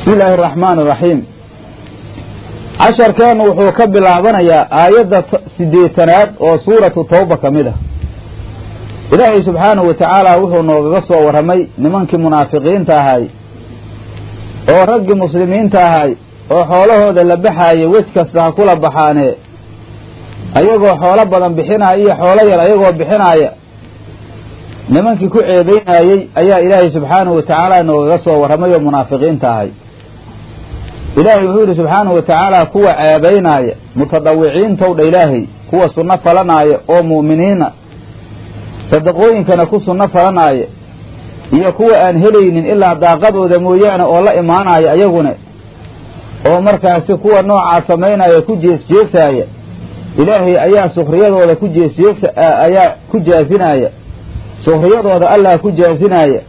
bismi illaahi araxmaani iraxiim casharkeennu wuxuu ka bilaabanayaa aayadda siddeetanaad oo suuratu tawba ka mid ah. Ilaahay subxaanahu wa tacaala wuxuu noogaga soo warramay nimankii munaafiqiinta ahay oo raggii muslimiinta ahay oo xoolahooda la baxaaya wej kasta ha kula baxaanee ayagoo xoolo badan bixinaya iyo xoolo yar ayagoo bixinaaya. Nimankii ku ceebaynaayey ayaa ilaahay subxaanahu wa tacaala noogaga soo warramay oo munaafiqiinta ahay ilaahay wuxuu yidhi subxaanahu wa tacaala kuwa ceebaynaaya mutadawiciintow dha ilaahay kuwa sunno falanaaya oo mu'miniina sadaqooyinkana ku sunno falanaaya iyo kuwa aan helaynin ilaa daaqadooda mooyaane oo la imaanaya ayaguna oo markaasi kuwa noocaa samaynaya ku jeesjeesaaya ilaahay ayaa sukhriyadooda ku jeesjeesa ayaa ku jaasinaya sukhriyadooda allah ku jaasinaaya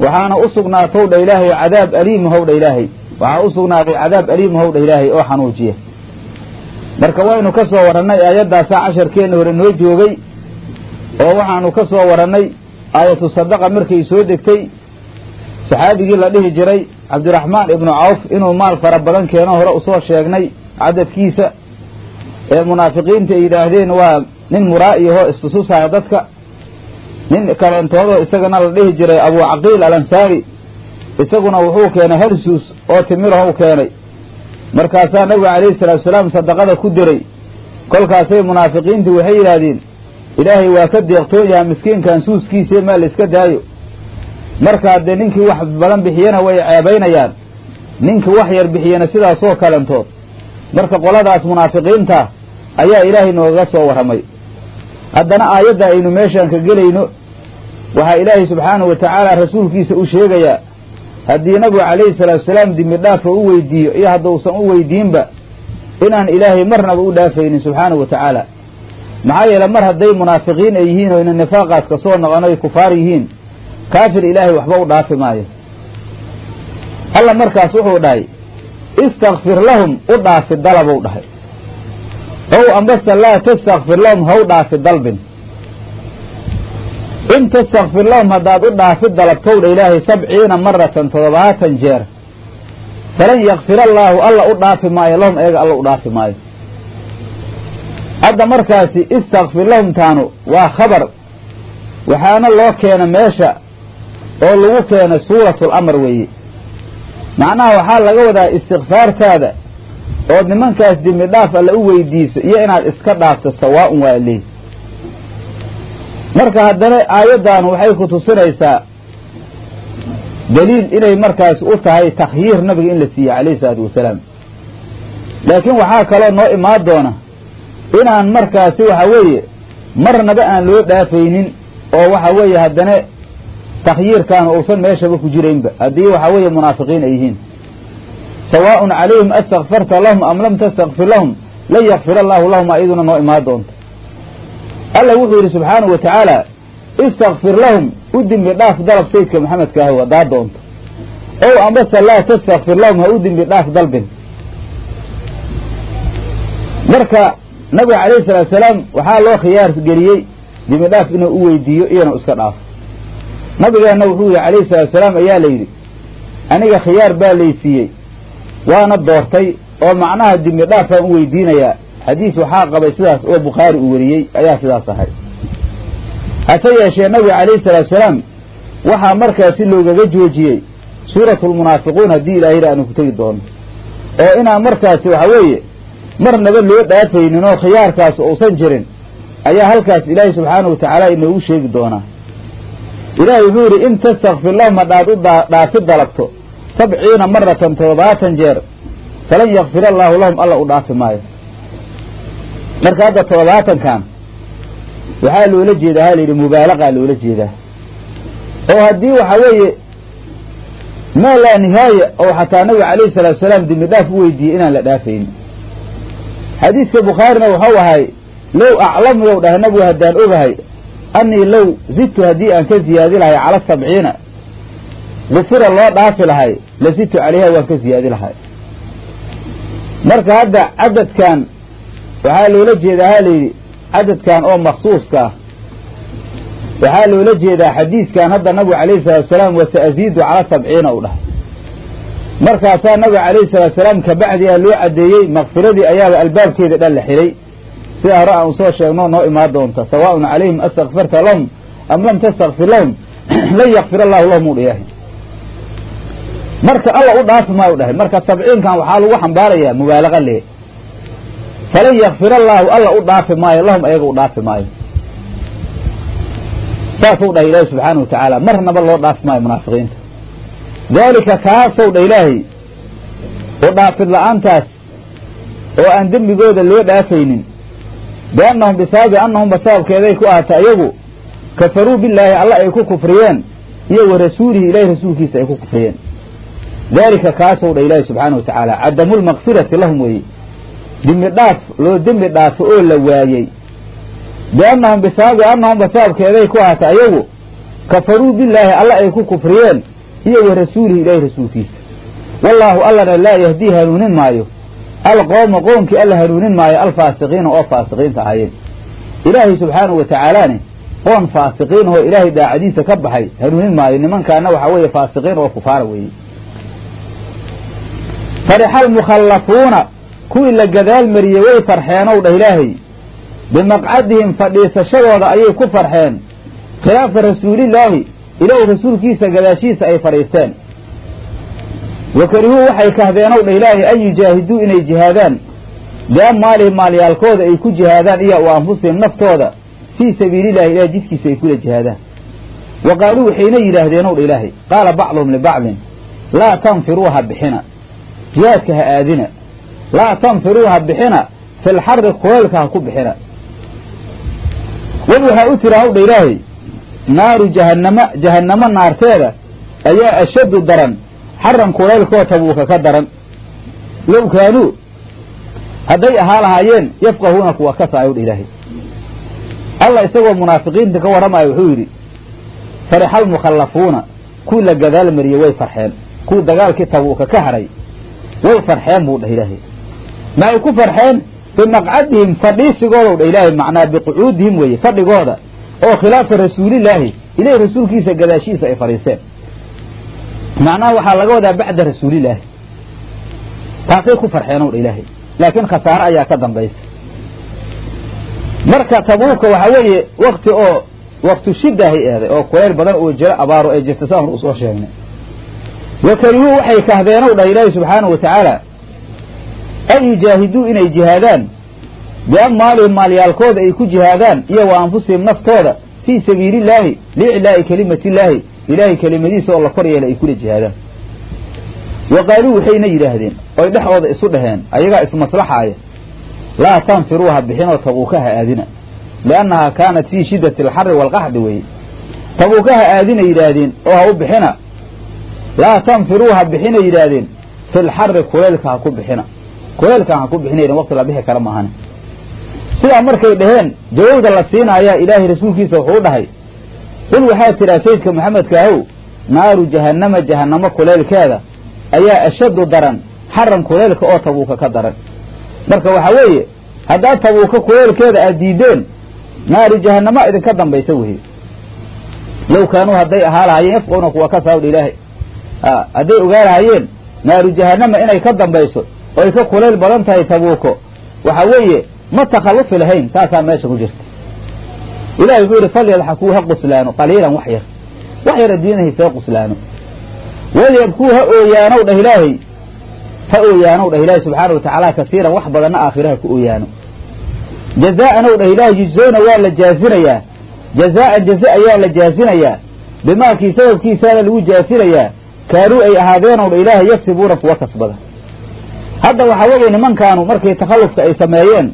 waxaana u sugnaatow dha ilaahay cadaab aliim how dha ilaahay waxaa u sugnaaday cadaab aliim how dha ilaahay oo xanuujiya. Marka waynu ka soo warannay aayaddaasaa casharkeenna hore noo joogay oo waxaanu ka soo warannay aayatu sadaqa markay soo degtay saxaabigii la dhihi jiray cabdiraxmaan ibnu cawf inuu maal fara badan keeno hore u soo sheegnay cadadkiisa ee munaafiqiinta ay yidhaahdeen waa nin muraa'iyaho istususaya dadka nin kaleentoodoo isagana la dhihi jiray abu caqiil alansaari isaguna wuxuu keenay harsuus oo timirahow keenay. Markaasaa nabiga calayhi salaatu salaam sadaqada ku diray. Kolkaasay munaafiqiintii waxay yidhaahdeen ilaahay waa ka deeqtoon yaha miskiinkan suuskiisii maa la iska daayo. Markaa dee ninkii wax badan bixiyana way ceebaynayaan. Ninkii wax yar bixiyana sidaasoo kalentood marka qoladaas munaafiqiinta ayaa ilaahay noogaga soo warramay. Haddana aayadda aynu meeshaan ka gelayno waxaa ilaahay subxaanahu wa tacaala rasuulkiisa u sheegayaa haddii nabigu calayhi salaatu salaam dembi dhaafa u weydiiyo iyo hadduusan u weydiinba inaan ilaahay marnaba u dhaafaynin subxaanahu wa tacaala. Maxaa yeele mar hadday munaafiqiin ay yihiin oo ina nifaaqaas ka soo noqon ay kufaar yihiin kaafir ilaahay waxba u dhaafi maayo. Alla markaas wuxuu dhahay istakfir lahum u dhaafi dalabow dhahay. Ow ambase laa tastakfir lahum ha u dhaafi dalbin in tastakfir lahum haddaad u dhaafi dalabtowdha ilaahay sabciina maratan toddobaatan jeer. Falan yakfir allaahu alla u dhaafi maayo lahum eega alla u dhaafi maayo. Hadda markaasi istakfir lahum taanu waa khabar waxaana loo keena meesha oo lagu keena suuratul amar weeye macnaha waxaa laga wadaa istikfaartaada ood nimankaas dembi dhaaf alla u weydiiso iyo inaad iska dhaafto sawaa-un waa leey marka haddana aayaddan waxay ku tusinaysaa daliil inay markaas u tahay takhyiir nabiga in la siiye calayhi isalaatu wasalaam. Laakiin waxaa kaloo noo imaan doona inaan markaasi waxa weeye marnaba aan loo dhaafaynin oo waxa weeye haddana takhyiirkaan uusan meeshaba ku jiraynba. Haddii waxa weeye munaafiqiin ay yihiin. Sawaaءun calayhim astakfarta lahum am lam tastakfir lahum lan yakfir allahu lahum ayaduna noo imaan doonto alla wuxuu yidhi subxaanahu wa tacaala istakfir lahum u dembi dhaaf dalab sayidka maxamedka ah hadaa doonto. Ow ambase laa tastakfir lahum ha u dembi dhaaf dalbin. Marka nabiga calayhi salaatu salaam waxaa loo khiyaar geliyey dembi dhaaf inuu u weydiiyo iyona iska dhaafo nabigeenna wuxuu yihi calayhi salaatu salaam ayaa la yidhi aniga khiyaar baa laysiiyey waana doortay oo macnaha dembi dhaaf u weydiinayaa xadiis waxaa qabay sidaas oo bukhaari uu wariyey ayaa sidaas ahay. Hase yeeshee nabiga calayhi salaatu salaam waxaa markaasi loogaga joojiyey suuratulmunaafiquun haddii ilaahayda aanu ku tegi doono. Oo inaan markaasi waxa weeye marnaba loo dhaafaynin oo khiyaarkaas uusan jirin ayaa halkaas ilaahay subxaanahu wa tacaala inoogu sheegi doonaa ilaahay wuxuu yidhi in tastakfir lahum haddaad u dhaafi dalabto sabciina maratan toddobaatan jeer falan yakfir allaahu lahum alla u dhaafi maayo marka hadda toddobaatankan waxaa loola jeedaa ha layidhi mubaalaqaa loola jeedaa. Oo haddii waxa weeye maa laa nihaaya oo xataa nabiga calayhi salaatu salaam dembi dhaaf u weydiiyey inaan la dhaafaynin xadiiska bukhaarina wuxuu ahay low aclamu yow dhahay nabigu haddaan ogahay annii low zidtu haddii aan ka ziyaadi lahay cala sabciina gufira loo dhaafi lahay la zidtu calayha waan ka ziyaadi lahay. Marka hadda cadadkan waxaa loola jeedaa ha layidhi cadadkan oo maksuuska ah. Waxaa loola jeedaa xadiiskan hadda nabigu calayhi salaatu salaam wasa'ziidu cala sabciina u dhahay. Markaasaa nabiga calayhi salaatu salaam kabacdiyaa loo caddeeyey makfiradii ayaaba albaabkeeda dhan la xidhay. Sida hore aan u soo sheegno noo imaan doonta. Sawaaun calayhim astakfarta lahum am lam tastakfir lahum lan yakfir allahu lahum u dhayahay marka alla u dhaafi maayo dhahay. Marka sabciinkan waxaa lagu xambaarayaa mubaalaqa lee falan yakfir allaahu alla u dhaafi maayo lahum ayaga u dhaafi maayo. Saasuu dhahay ilaahi subxaana watacaala marnaba loo dhaafi maayo munaafiqiinta. Daalika kaasow dha ilaahay oo dhaafid la'aantaas oo aan dembigooda loo dhaafaynin biannahum bisababi annahumba sababkeeday ku ahaatay ayagu kafaruu billaahi alla ay ku kufriyeen iyo wa rasuulihi ilahi rasuulkiisa ay ku kufriyeen. Daalika kaasow dha ilaahi subxaana wa tacaala cadamulmakfirati lahum weeye dembi dhaaf loo dembi dhaafo oo la waayey biannahum bisababi annahumba sababkeeday ku ahaatay ayagu. Kafaruu billaahi alla ay ku kufriyeen. Iyo wa rasuulihi rasuulkiisa. Wallaahu allana laa yahdii hanuunin maayo. Alqooma qoomkii alla hanuunin maayo. Alfaasiqiina oo faasiqiinta ahaayeen. Ilaahay subxaanahu wa tacaalaane qoon faasiqiin oo ilaahay daacadiisa ka baxay hanuunin maayo. Nimankaana waxaa weeye faasiqiin oo kufaara weeye. Farixa almukhallafuuna kuwii la gadaal mariyey way farxeenow dhah ilaahay. Bimaqcadihim fadhiisashadooda ayay ku farxeen. Khilaafa rasuulillaahi ilaahay rasuulkiisa gadaashiisa ay fadhiisteen. Wa karihuu waxay kahdeenow dha ilaahay an yujaahiduu inay jihaadaan. Biamwaalihim maalyaalkooda ay ku jihaadaan iyo wa anfusihim naftooda. Fii sabiilillahi ilahay jidkiisa ay kula jihaadaan. Wa qaaluu waxayna yidhaahdeenow dha ilaahay qaala bacduhum libacdin laa tanfiruu ha bixina jihaadka ha aadina laa tanfiruu ha bixina fi lxarri kuleylka ha ku bixina. Wad waxaa u tiri hawdha ilaahay naaru jahannama jahannamo naarteeda ayaa ashaddu daran xaran kulaylkoo tabuuka ka daran. Low kaanuu hadday ahaa lahaayeen yafqahuuna kuwa ka saayowdha ilaahay. Allah isagoo munaafiqiinta ka warramaya wuxuu yidhi farixa almukhallafuuna kuwii la gadaal mariyey way farxeen kuwii dagaalkii tabuuka ka haray way farxeen buu dhah ilaahay maxay ku farxeen bimaqcadihim fadhiisigoodow dha ilaahay macnaa biqucuudihim weeye fadhigooda oo khilaafa rasuulillaahi ilahi rasuulkiisa gadaashiisa ay fadhiisteen. Macnaha waxaa laga wadaa bacda rasuulillaahi. Taasay ku farxeenow dha ilaahay. Laakiin khasaare ayaa ka dambaysa. Marka tabuuka waxaa weeye wakti oo waktu shidaahay eeday oo kuleyl badan oo jiro abaaro ay jirta saan u soo sheegnay. Wa karihuu waxay kahdeenow dhah ilaahi subxaanahu wa tacaala an yujaahiduu inay jihaadaan? Biamwaalihim maalyaalkooda ay ku jihaadaan iyo wa anfusihim naftooda fii sabiilillaahi liiclaa'i kelimatillaahi ilaahay kelimadiisa oo la kor yeela ay kula jihaadaan. Wa qaaluu waxayna yidhaahdeen oy dhexooda isu dhaheen ayagaa ismaslaxaaya laa tanfiruu ha bixinoo tabuuka ha aadina. Liannahaa kaanat fii shiddati alxarri waalqaxdi weeye tabuuka ha aadina yidhaahdeen oo ha u bixina. Laa tanfiruu ha bixina yidhaahdeen. Fi lxarri kuleylka ha ku bixina kuleylkaan ha ku bixinayden waqti la bixi kara maahane sidaa markay dhaheen jawabda la siinaayaa ilaahay rasuulkiisa wuxuu dhahay qul waxaa tidhaa sayidka maxamedka ahow naaru jahannama jahannamo kuleylkeeda ayaa ashaddu daran xaran kuleylka oo tabuuka ka daran. Marka waxaa weeye haddaad tabuuka kuleylkeeda aad diideen naaru jahannama idinka dambaysa weye low kaanuu hadday ahaa lahaayeen yafquna kuwa ka saawdha ilaahay. Hadday ogaa lahaayeen naaru jahannama inay ka dambayso oo ay ka kulayl badan tahay tabuuko. Waxaa weeye ma takhallufi lahayn taasaa meesha ku jirta. Ilahi wuxuu yidhi falyadxakuu ha quslaano qaliilan wax yar. Wax yar adduunyada haysaga quslaano. Walyabkuu ha ooyaanow dhah ilaahay. Ha ooyaanow dhah ilaahay subxaana wa tacaala kasiiran wax badanna aakhiraha ku ooyaano. Jazaa'anow dhah ilaahay yujzowna waa la jaazinayaa. Jazaa'an jaza ayaa la jaazinayaa. Bimaakii sababkiisaana lagu jaazinayaa. Kaanuu ay ahaadeenow dha ilaahay yagsibuuna kuwa kasbada hadda waxaa weeye nimankaanu markay takhallufka ay sameeyeen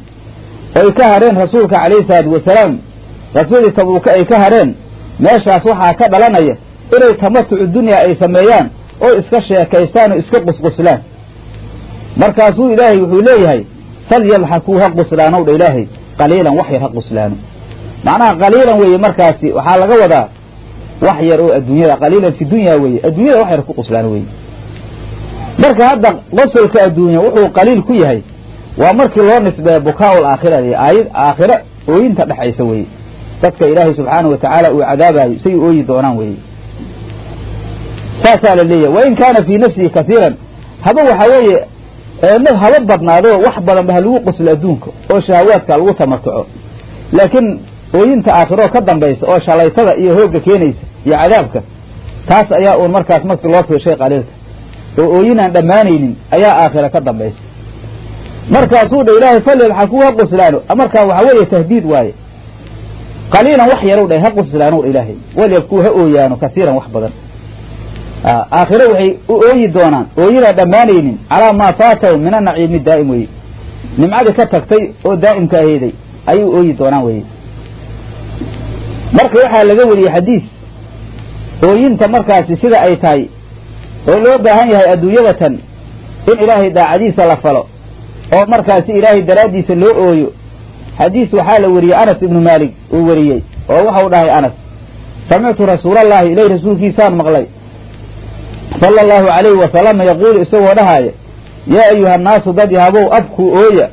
oy ka hareen rasuulka calayhi salaatu wasalaam rasuulii tabuuka ay ka hareen meeshaas waxaa ka dhalanaya inay tamatucu dunya ay sameeyaan oo iska sheekaystaan oo iska qusquslaan. Markaasuu ilaahay wuxuu leeyahay falyadxakuu ha quslaanow dha ilaahay qaliilan wax yar ha quslaano. Macnaha qaliilan weeye markaasi waxaa laga wadaa wax yar oo adduunyada qaliilan fi dunya weeye adduunyada wax yar ku quslaano weeye marka hadda qosolka adduunya wuxuu qaliil ku yahay. Waa markii loo nisbeeya bukaa-ul aakhirada aayad aakhira ooyinta dhexaysa weeye. Dadka ilaahay subxaana wa tacaala uu cadaabayo say ooyi doonaan weeye. Saasaa la leeyahay wain kaana fii nafsihi kasiiran haba waxaa weeye haba badnaado wax badanba ha lagu qoslo adduunka oo shahawaadka lagu tamatuco laakiin ooyinta aakhiroo ka dambaysa oo shalaytada iyo hoogga keenaysa iyo cadaabka taas ayaa uun markaas markii loo fiirshay qaliilka oo ooyinaan dhammaanaynin ayaa aakhira ka dambaysa. Markaasuu dha ilaahay falyadxakuu ha qoslaano markaa waxaa weeye tahdiid waaye. Qaliilan wax yarow dha ha qoslaano ilaahay. Walyabkuu ha ooyaano kasiiran wax badan. Aakhire waxay u ooyi doonaan ooyinaan dhammaanaynin calaa maa faatahu min anaciimi daa'im weye nimcadii ka tagtay oo daa'imka aheyday ayuu ooyi doonaan weye marka waxaa laga wariyey xadiis ooyinta markaasi sida ay tahay oo loo baahan yahay adduunyadatan in ilaahay daacadiisa la falo oo markaasi ilaahay daraaddiisa loo ooyo. Xadiis waxaa la wariyey anas ibnu maalik uu wariyey oo waxau dhahay anas samictu rasuulallaahi ilay rasuulkiisaan maqlay. Sala allahu calayhi wasalama yaquulu isagoo dhahaaya yaa ayuha annaasu dad yahabow abkuu ooya.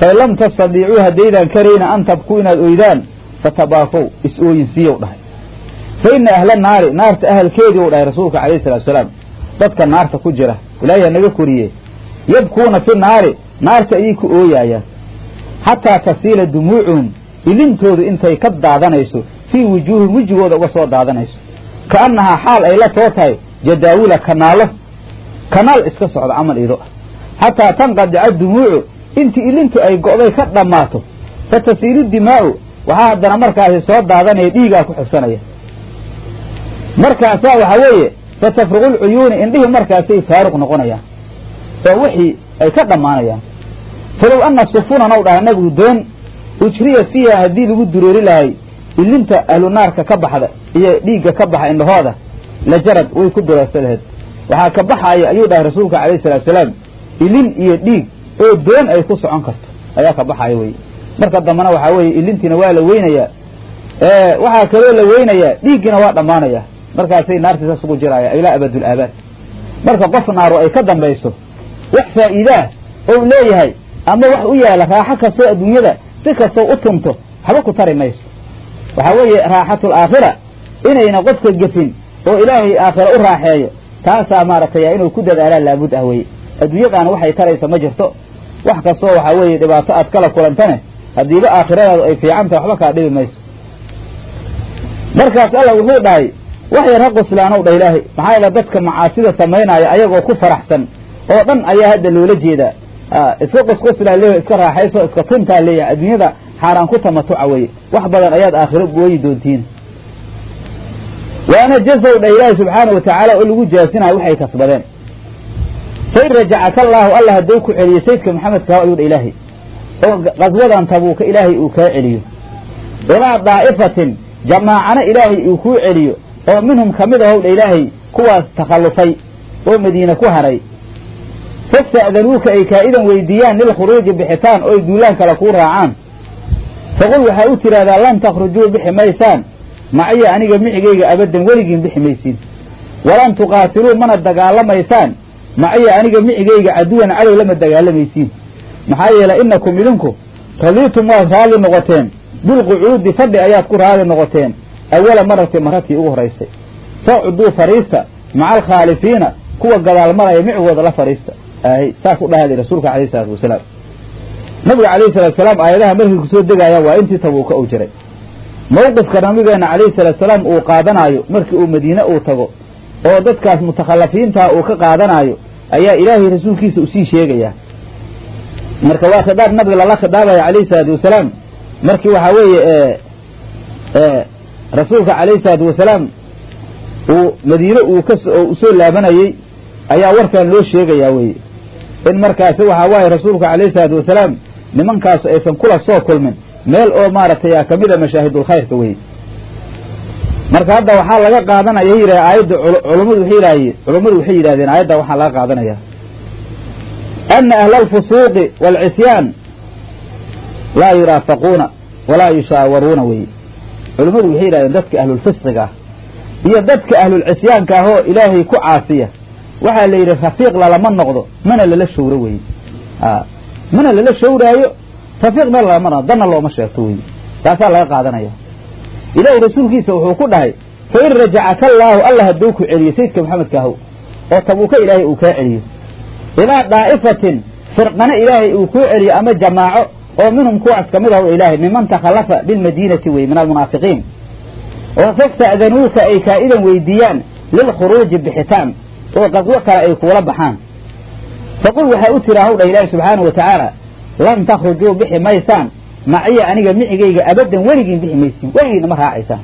Fain lam tastadiicuu haddaydaan karayna an tabkuu inaad oydaan. Fatabaafow is ooyinsiiyow dhahay. Fa inna ahla naari naarta ahalkeedii u dhahay rasuulka calayhi salatu salaam dadka naarta ku jira. Ilaahay ha naga koriye yabkuuna fi naari naarta ayay ku ooyaayaan xataa tasiila dumuucuhum ilintoodu intay ka daadanayso fii wujuuhim wejigooda uga soo daadanayso. Ka'annahaa xaal ay la too tahay jadaawula kanaalo. Kanaal iska socda camal ido. Xataa tanqadica dumuucu intii ilintu ay go'day ka dhammaato. Fa tasiilu dimaa'u waxaa haddana markaasi soo daadanaya dhiigaa ku xigsanaya. Markaasaa waxaa weeye fa tafruqu lcuyuuni indhihii markaasay faaruq noqonayaan oo wixii ay ka dhammaanayaan falow anna sufunan ow dhaha nabigu doon ujriya fiiha haddii lagu dureeri lahay ilinta ahlu naarka ka baxda iyo dhiigga ka baxa indhahooda la jarad way ku dureersa laheed waxaa ka baxaaya ayuu dhahay rasuulka calayhi salatu salaam ilin iyo dhiig oo doon ay ku socon karto ayaa ka baxaaya weye marka dambena waxaa weeye ilintiina waa la weynayaa waxaa kaloo la weynayaa dhiiggiina waa dhammaanaya markaasay naartii saas ugu ilaa abadul aabaad marka qof naaru ay ka dambayso wax faa'iidaah ou leeyahay ama wax u yaalla raaxo kastoo adduunyada si kastoo u tunto waxba ku tari mayso. Waxaa weeye raaxatul aakhira inayna qofka gefin oo ilaahay aakhira u raaxeeyo taasaa maaragtay inuu ku dadaalaa laabud ah weye adduunyadaana waxay taraysa ma jirto. Wax kastoo waxaa weeye dhibaato aad kala kulantane haddiiba aakhiradaadu ay fiican tahay waxba kaa dhibi mayso. Markaas alla wuxuu dhahay wax yar ha qoslaanow dhah ilaahay. Maxaa yeele dadka macaasida samaynaya ayagoo ku faraxsan oo dhan ayaa hadda loola jeedaa. Iska qosqoslaa leeyahay iska raaxayso iska tuntaa leeyahay. Adduunyada xaaraan ku tamatuca weye wax badan ayaad aakhiro booyi doontiin. Waana jasow dha ilaahi subxaana wa tacaala oo lagu jaasinayo waxay kasbadeen. Fain rajacaka allaahu alla hadduu ku celiyo saydka maxamedka ayuu dha ilaahay. Oo qaswadan tabuuka ilaahay uu kaa celiyo. Ilaa daa'ifatin jamaacana ilaahay uu kuu celiyo oo minhum ka mid ahow dha ilaahay kuwaas takhallufay oo madiine ku haray. Fasta'danuuka ay kaa'idan weydiiyaan lilkhuruuji bixitaan oy duulaan kale kuu raacaan. Faqul waxaa u tidhahdaa lan takhrujuu bixi maysaan maciya aniga micigayga abaddan weligiin bixi maysiin. Walan tuqaatiluu mana dagaalamaysaan maciya aniga micigayga caduwan cadow lama dagaalamaysiin maxaa yeelay innakum idinku radiitum waad raalli noqoteen bilqucuudi fadhi ayaad ku raalli noqoteen awala marati maratii ugu horaysay faqcuduu fariista maca alkhaalifiina kuwa gadaal maraya micigooda la fadhiista ahy saas u dhahday rasuulka alayh isalaatu wasalaam nabiga calayhi salatu salaam aayadaha markii ku soo degaaya waa intii tabuuka uu jiray mawqifka nabigeena calayhi salaatu salaam uu qaadanaayo markii uu madiine uu tago oo dadkaas mutakhalafiintaa uu ka qaadanaayo ayaa ilaahay rasuulkiisa u sii sheegaya marka waa khidaab nabiga lala khidaabaya calayhi salaatu wasalaam markii waxaa weeye rasuulka calayhi salaatu wasalaam uu madiine uu ka u soo laabanayey ayaa warkan loo sheegayaa weye in markaasi waxaa waaye rasuulka calayhi salaatu wasalaam nimankaasu aysan kula soo kulmin. Meel oo maaragtay ka mid a mashaahidulkhayrka weye marka hadda waxaa laga qaadanaya yidhah aayadda culummadu waxay culummadu waxay yidhahdeen aayadda waxaa laga qaadanaya. Ana ahla alfusuuqi waalcisyaan laa yuraafaquuna walaa yushaawaruuna weye culummadu waxay yidhahdeen dadka ahlulfisqiga ah iyo dadka ahlulcisyaanka ah oo ilaahay ku caasiya waxaa la yidhi rafiiq lalama noqdo mana lala shawro weye mana lala shawraayo rafiiqna lalama noqdo danna looma sheegto weye taasaa laga qaadanaya. Ilaahay rasuulkiisa wuxuu ku dhahay fa in rajacaka allaahu alla hadduu ku celiyo sayidka maxamedka ahow oo tabuuka ilaahay uu kaa celiyo. Ilaa daa'ifatin firqana ilaahay uu kuu celiyo ama jamaaco oo minhum kuwaas ka mid ah ilaahay miman takhallafa bilmadiinati wey min almunaafiqiin oo fasta'danuuka ay kaa'idan weydiiyaan lilkhuruuji bixitaan oo qaswo kale ay kuula baxaan. Faqul waxaa u tira hawdha ilaahi subxaana wa tacaala lan takhrujuu bixi maysaan maciya aniga micigayga abaddan weligiin bixi maysiin weligiinna ma raacaysaan.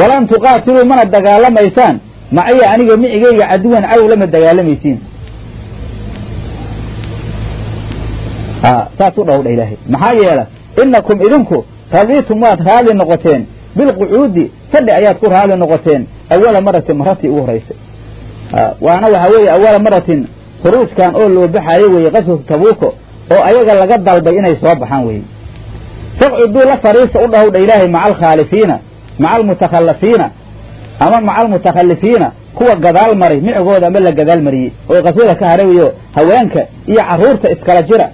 Walan tuqaatiluu mana dagaalamaysaan maciya aniga micigayga caduwan cadow lama dagaalamaysiin saas u dhowdha ilaahay. Maxaa yeela inakum idinku radiitum waad raali noqoteen bilqucuudi fadhi ayaad ku raali noqoteen awala maratin maratii ugu horaysay waana waxaa weeye awala maratin khuruujkan oo loo baxaayo weeye qaswatu tabuuko oo ayaga laga dalbay inay soo baxaan weye faqcuduu la fariista u dhahowdha ilaahay maca alkhaalifiina maca almutakhallafiina ama maca almutakhalifiina kuwa gadaal maray micigooda ama la gadaal mariyey oo qaswada ka harawayo haweenka iyo carruurta iskala jira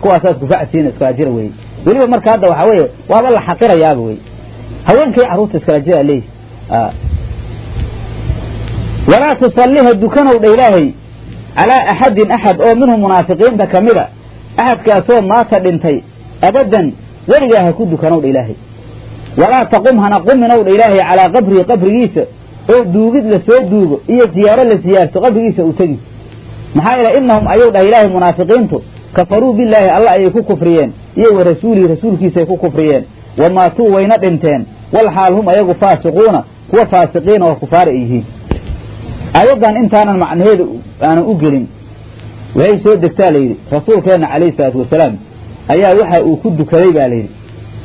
kuwaasaad kufacsiina iskala jira weye weliba marka hadda waxaa weeye waaba la xaqirayaaba wey haweenkay carruurta iskala jira leeyi walaa tusalliha dukanowdha ilaahay calaa axadin axad oo minhum munaafiqiinta ka mida axadkaasoo maata dhintay abaddan weligaa ha ku dukanowdha ilaahay. Walaa taqum hana quminowdha ilaahay calaa qabrihi qabrigiisa oo duugid la soo duugo iyo ziyaaro la siyaarto qabrigiisa u tegi maxaa yeele innahum ayuu dhahay ilaahay munaafiqiintu kafaruu billaahi alla ayay ku kufriyeen iyo wa rasuulihi rasuulkiisay ku kufriyeen. Wa maatuu wayna dhinteen wal xaal hum ayagu faasiquuna kuwa faasiqiina oo kufaari ay yihiin. Aayaddan intaanan macnaheeda aanan u gelin waxay soo degtaa layidhi rasuulkeenna calayhi salaatu wasalaam ayaa waxa uu ku dukaday baa layidhi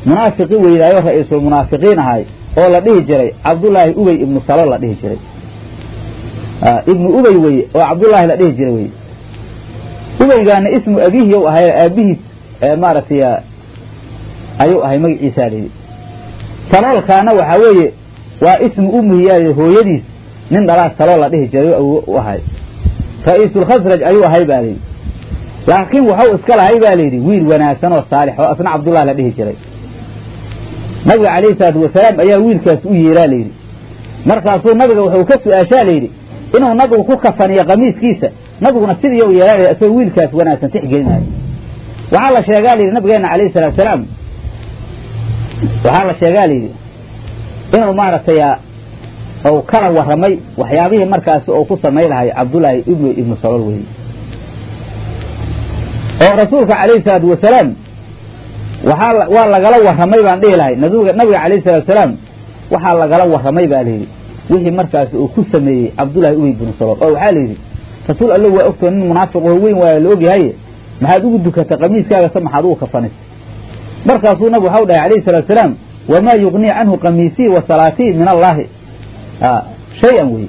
munaafiqi weydaayo ra'iisul munaafiqiin ahay oo la dhihi jiray cabdullaahi ubey ibnu salo la dhihi jiray. Ibnu ubey weye oo cabdullaahi la dhihi jiray weye ubeygaana ismu abihi u ahay aabihiis maaragtay ayuu ahay magaciisaa layidhi saloolkaana waxaa weeye waa ismu umihiyaa hooyadiis nin dhalaas saloo la dhihi jiray u ahay. Ra'iisulkhasraj ayuu ahay baa layidhi. Laakiin waxau iska lahay baa layidhi wiil wanaagsan oo saalix oo asna cabdullahi la dhihi jiray. Nabiga calayhi salaatu wasalaam ayaa wiilkaas u yeeraa layidhi. Markaasuu nabiga wuxuu ka su'aashaa layidhi inuu nabigu ku kafaniyo qamiiskiisa nabiguna sidii u yeelaa isagoo wiilkaas wanaagsan tixgelinayo waxaa la sheegaa layidhi nabigeena calayhi salatu salaam. Waxaa la sheegaa layidhi inuu maaragtay ou kala warramay waxyaabihii markaasi oo ku samay lahay cabdullaahi ibnu ibnu salol weye oo rasuulka calayhi salaatu wasalaam waxaa waa lagala warramay baan dhihi lahay. Nabiga calayhi salatu wasalaam waxaa lagala warramay baa layidhi wixii markaasi uu ku sameeyey cabdullahi ubey bnu salol oo waxaa layidhi rasuul allo waa ogtoo nin munaafiqoo weyn waaya la ogyahaye maxaad ugu dukatay qamiiskaaga se maxaad ugu kafanisay markaasuu nabigu waxau dhahay calayhi salatu wasalaam wamaa yugnii canhu qamiisii wa salaatii min allaahi shay-an wey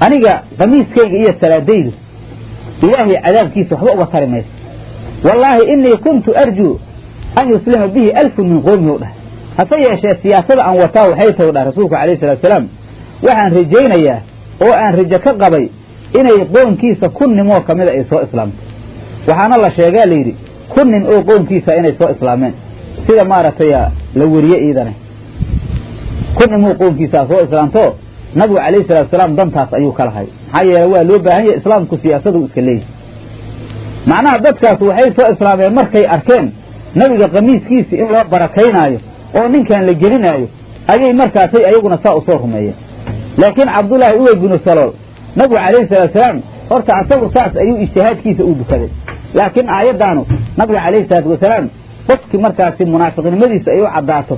aniga qamiiskayga iyo salaadaydu ilaahay cadaabkiisa waxba uga tari mayso. Wallaahi inii kuntu arjuu an yuslima bihi alfun min qowmi u dhahay. Hase yeeshee siyaasada aan wataa waxay tahay u dhahay rasuulku calayhi salatu wasalaam waxaan rajaynayaa oo aan rajo ka qabay inay qoonkiisa kun nimoo ka mida ay soo islaamto. Waxaana la sheegaa layidhi kun nin oo qoonkiisa inay soo islaameen. Sida maaragtay la weriye iidane. Kun nimuu qoonkiisaa soo islaamto nabigu calayhi salatu wasalaam dantaas ayuu ka lahay. Maxaa yeele waa loo baahan yahay islaamku siyaasadu iska leeyahy macnaha dadkaas waxay soo islaameen markay arkeen nabiga qamiiskiisi in loo barakaynaayo oo ninkan la gelinaayo ayay markaasay ayaguna saa u soo rumeeyeen. Laakiin cabdullaahi uwey binu salool nabigu calayhi salatu wasalaam horta asagu saas ayuu ijtihaadkiisa u dukaday laakiin aayaddaanu nabiga calayhi salaatu wasalaam qofkii markaasi munaafiqnimadiisa ay u caddaato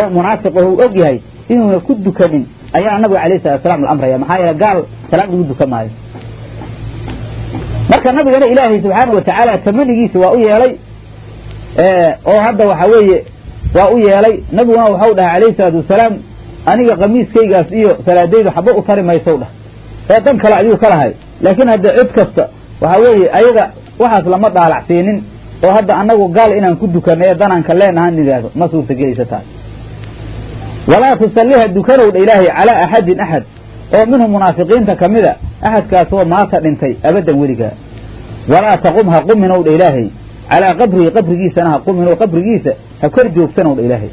oo munaafiqaho u og yahay inuuna ku dukanin ayaa nabiga calayhi salatu wasalaam la amraya. Maxaa yeele gaal salaad lagu dukan marka nabigana ilaahay subxaana watacaala tamanigiisa waa u yeelay oo hadda waxa weeye waa u yeelay nabiguna waxau dhahay calayhi salaatu wasalaam aniga qamiiskaygaas iyo salaadaydu xaba u tari maysow dhah ee dan kale ayuu ka lahay. Laakiin hadda cid kasta waxa weeye ayaga waxaas lama dhaalacsiinin oo hadda annagu gaal inaan ku dukanay ee dananka leenahan yidhaahdo ma suurtagelaysa taas walaa tusalliha dukanowdha ilaahay calaa axadin axad oo minhum munaafiqiinta ka mida axadkaasoo maata dhintay abaddan weligaa walaa taqum ha quminowdha ilaahay. Calaa qabrihi qabrigiisana ha quminoo qabrigiisa ha kor joogsanowdha ilaahay.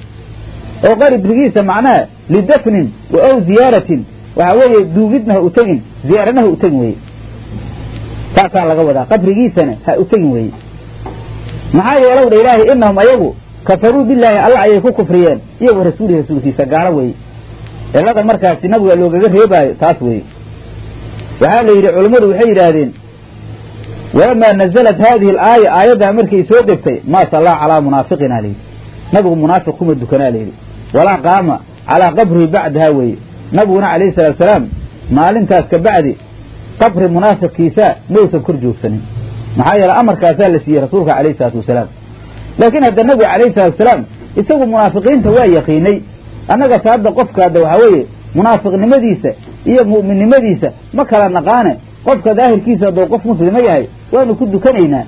Oo qabrigiisa macnaha lidafnin wa ow ziyaaratin waxaa weeye duugidna ha u tegin ziyaarana ha u tegin weye saasaa laga wadaa qabrigiisana ha u tegin weeye. Maxaa yeelow dha ilaahay inahum ayagu kafaruu bilaahi alla ayay ku kufriyeen. Iyo wa rasuulihi rasuulkiisa gaalo weeye. Cilada markaasi nabiga loogaga reebaayo taas weeye. Waxaa la yidhi culammadu waxay yidhaahdeen walamaa nazalat haadihi alaaya aayaddaa markay soo degtay maa sallaa calaa munaafiqina layidhi nabigu munaafiq kuma dukanaa layidhi walaa qaama calaa qabrihi bacdaha weeye nabiguna calayhi salaatu salaam maalintaas ka bacdi qabri munaafiqkiisa mausan kor joogsanin. Maxaa yeele amarkaasaa la siiyey rasuulka calayhi salaatu wasalaam. Laakiin hadda nabigu calayhi salaatu wasalaam isagu munaafiqiinta waa yaqiinay. Annaga saadda qofka hadda waxaa weeye munaafiqnimadiisa iyo mu'minnimadiisa ma kala naqaane. Qofka daahirkiisa hadduu qof muslima yahay waanu ku dukanaynaa.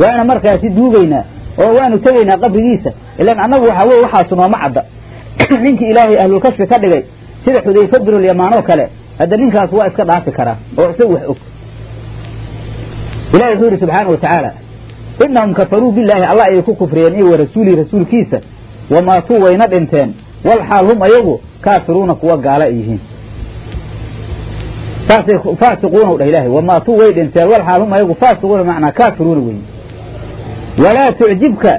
Waana markaasi duugaynaa oo waanu tegaynaa qabrigiisa. Ilaan annagu waxaa weye waxaasu nooma cadda. Ninkii ilaahay ahlulkashfi ka dhigay sida xudayfa binulyamaan oo kale hadda ninkaas waa iska dhaafi karaa oo isagu wax og. Ilahi wuxuu yidhi subxaana watacaala inahum kafaruu bilaahi allah ayay ku kufriyeen iyo wa rasuulkiisa wamaatuu wayna dhinteen wal xaal hum ayagu kaafiruuna kuwa gaala yihiin. Faasiquuna u dhah wamaatuu way dhinteen wal xaal hum ayagu faasiquuna macnaa kaafiruuna weyi walaa tucjibka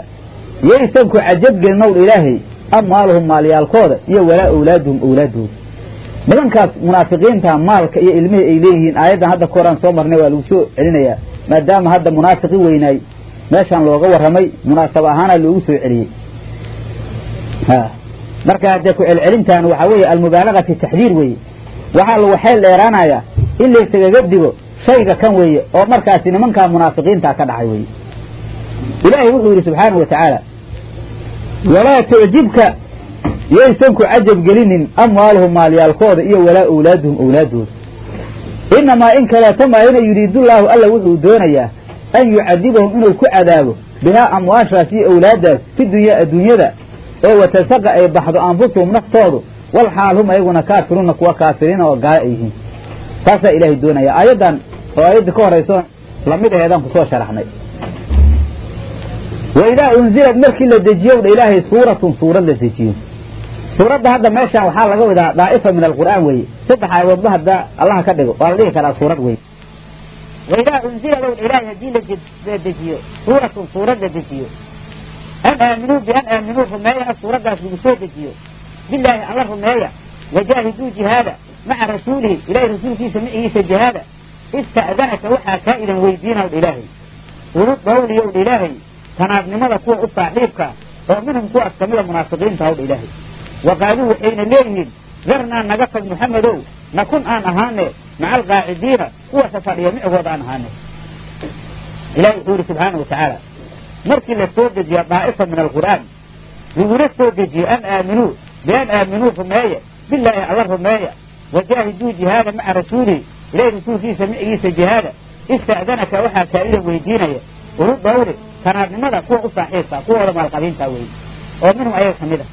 yaysan ku cajabgelin ow dha ilaahay amwaaluhum maalyaalkooda iyo walaa awlaaduhum awlaadooda nimankaas munaafiqiinta maalka iyo ilmihii ay leeyihiin aayaddan hadda ka horaan soo marnay waa lagu soo celinayaa maadaama hadda munaafiqi weynaay meeshaan looga warramay munaasab ahaana loogu soo celiyey marka haddee ku celcelintaan waxaa weeye almubaalaga taxdiir weeye. Waxaa lagu xeel dheeraanayaa in laysagaga digo shayga kan weeye oo markaasi nimankaa munaafiqiintaa ka dhacay weeye. Ilaahay wuxuu yidhi subxaanahu wa walaa tucjibka yaysan ku cajab gelinin amwaaluhum maalyaalkooda iyo walaa awlaaduhum awlaadooda inamaa in kaleeto maayana yuriidullaahu alla wuxuu doonayaa an yucadibahum inuu ku cadaabo bihaa amwaashaas iyo awlaaddaas fi dunya adduunyada oo watasaqa ay baxdo anfusuhum naftoodu wal xaal ayaguna kaafiruuna kuwa kaafiriina oo gaalo ay yihiin. Taasaa ilaahay doonaya aayaddan oo aayadda ka horayso la mid aheedaan ku soo sharaxnay wa idaa unzilad markii la dejiyo dha ilaahay suuratun suurad la dejiyo suuradda hadda meeshaan waxaa laga wadaa daa'ifa min alqur'aan weeye saddex aayadoodba hadda allaha ka dhigo waa la dhihi karaa suurad weye waidaa unzila low ilaahay haddii la dejiyo suuratun suurad la dejiyo an aaminuu bian aaminuu rumeeyana suuraddaas lagu soo dejiyo bilaahi alla rumeeya wajaahiduu jihaada maca rasuulihi ilahay rasuulkiisa macigiisa jihaada ista'danaka waxaa kaa idan weydiina wdha ilaahay ulu dawliya wdha ilaahay tanaadnimada kuwa u saaxiibka oo minhum kuwaas kamida munaafiqiinta hawdha ilaahay wa qaaluu waxayna leeyihiin darnaa naga tag muxamedow nakun aan ahaane maca alqaacidiina kuwasa fadhiya micigooda aan ahaane. Ilahi wuxuu yidhi subxaana wa tacaala markii la soo daa'ifa min alqur'aan lagula soo dejiyo an aaminuu bian aaminuu rumeeya bilaahi alla rumeeya wajaahiduu jihaada maca rasuulihi ilahi rasuulkiisa micigiisa jihaada ista'danaka waxaa kaa'idan weydiinaya ulu dawri tanaadnimada kuwa u saaxiibka kuwooda maalqabiintaa weeye oo minhum ayaga ka mid a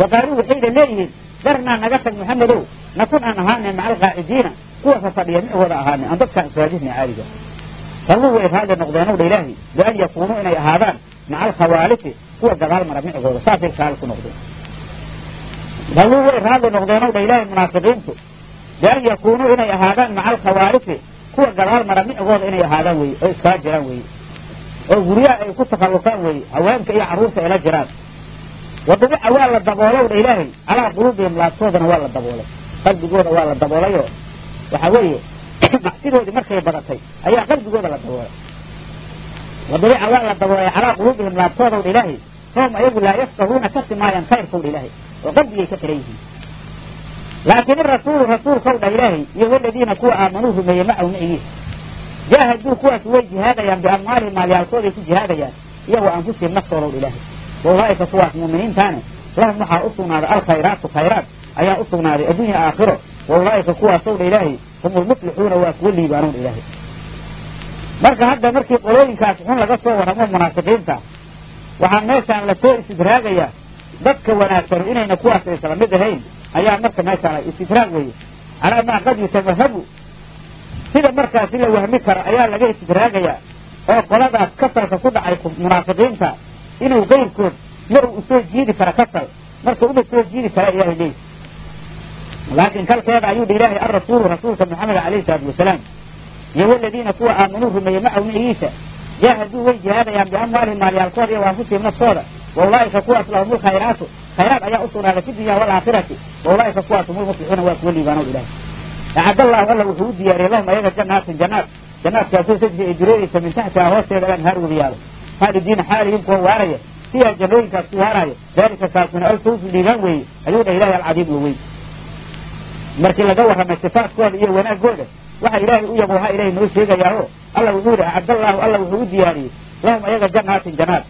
wa qaaluu waxayna leeyihiin darnaa naga tag muxamedow nakun aan ahaane maca alqaacidiina kuwasa fadhiya micigooda ahaane aan dadkaan iswaajihna caaliga falluu way raadli noqdeen dha ilaahi bian yakuunuu inay ahaadaan maca alkhawaalifi kuwa gadaal mara micigooda saasay raali ku noqdeen falluu way raadli noqdeen dha ilaahi munaafiqiintu bian yakuunuu inay ahaadaan maca alkhawaalifi kuwa gadaal mara micigooda inay ahaadaan weye oo iskaa jiraan weye oo guryaha ay ku takhallusaan weeye haweenka iyo carruurta ayla jiraan. Wadubica waa la daboolow dha ilaahay calaa quluubihim laabtoodana waa la daboolay qalbigooda waa la daboolayoo waxaa weeye macsidoodii markay badatay ayaa qalbigooda la daboolay. Wadubica waa la daboolay calaa quluubihim laabtoodaw dha ilaahay soom ayagu laa yafqahuuna kasi maayaan khayrkaw dha ilaahay oo qalbigay ka xiran yihiin. Laakiin irasuulu rasuulkaw dha ilaahay iyo waladiina kuwa aamanuu rumeeyey macahu micigiisa jaahaduu kuwaas way jihaadayaan biamwaalihim maalyaalkooday ku jihaadayaan iyo wa anfusihim naftoodaw dha ilaahay waulaa'ika kuwaas mu'miniintaane lahum waxaa u sugnaaday alkhayraatu khayraat ayaa u sugnaaday addunya aakhiro waulaa'ika kuwaasow dha ilaahay hum ulmuflixuuna waa kuwa liibaanow dha ilaahay marka hadda markii qolooyinkaas xun laga soo warramo munaafiqiinta waxaa meeshaan la soo istidraagayaa dadka wanaagsano inayna kuwaas isla mid ahayn ayaa marka meeshaan istidraag weeye calaa maa qad yutamahabu sida markaasi la wahmi karo ayaa laga istidraagayaa oo qoladaas kasalka ku dhacay munaafiqiinta inuu kayrkood mar u soo jiidi kara kasal marka uma soo jiidi kara ilahay leeyi laakiin kalkeeda ayuu dha ilaahay alrasuulu rasuulka maxamed alayhi salaatu wasalaam iyo waladiina kuwa aamanuu rumeeyey macahu macigiisa jaahaduu way jihaadayaan biamwaalihim maalyaalkooda iyo waanfusihim naftooda wa kuwaas lahumul khayraatu khayraat ayaa u sugnaaday fi dunya waalaakhirati wa ulaa'ika kuwaas humul muflixuuna waa kuwa liibaanow ilahay acad allahu alla wuxuu u diyaariyey lahum ayaga janaatin janaat janaadkaasoo tajri ay dureeraysa min taxtihaa hoosteeda alanhaar wadiyaalo khaalidiina xaalihiin kuwa waaraya fiiha jannooyinkaas ku waaraayo daalika kaasuna alfawzu liibaan weeye. Ayuu dhah ilahay alcadiim weyn. Markii laga warramay sifaadkooda iyo wanaagooda waxa ilaahay u yabo waxaa ilahay noo sheegayaa alla wuxuu yidhi acadallaahu alla wuxuu u diyaariyey. Lahum ayaga janaatin janaat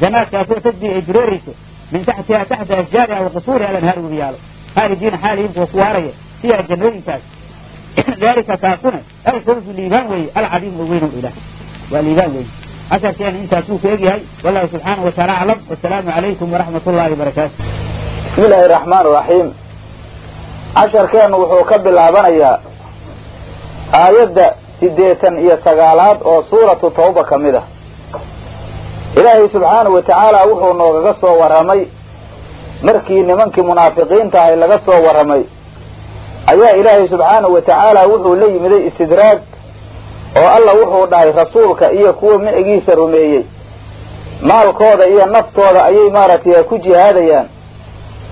janaadkaasoo tajri ay dureerayso min taxtihaa taxta ashjaariha wa alanhaar wadiyaalo khaalidiina xaalihiin kuwa ku waaraya fiiha jannooyinkaas. Daalika kaasuna alfawzu liibaan weeye alcadiim oo weyn oo waa liibaan weyn casharkeena intaasuu ku egyahay wallahu subxaanahu wataala aclam. Wasalaamu calaykum waraxmat ullahi wabarakaatu bismi illaahi araxmaan iraxiim casharkeennu wuxuu ka bilaabanayaa aayadda siddeetan iyo sagaalaad oo suuratu tawba ka mid ah. Ilaahay subxaanahu wa tacaala wuxuu noogaga soo warramay. Markii nimankii munaafiqiinta ahay laga soo warramay ayaa ilaahay subxaanahu wa tacaala wuxuu la yimiday istidraag oo alla wuxuu dhahay rasuulka iyo kuwa micigiisa rumeeyey. Maalkooda iyo naftooda ayay maaragtay ku jihaadayaan.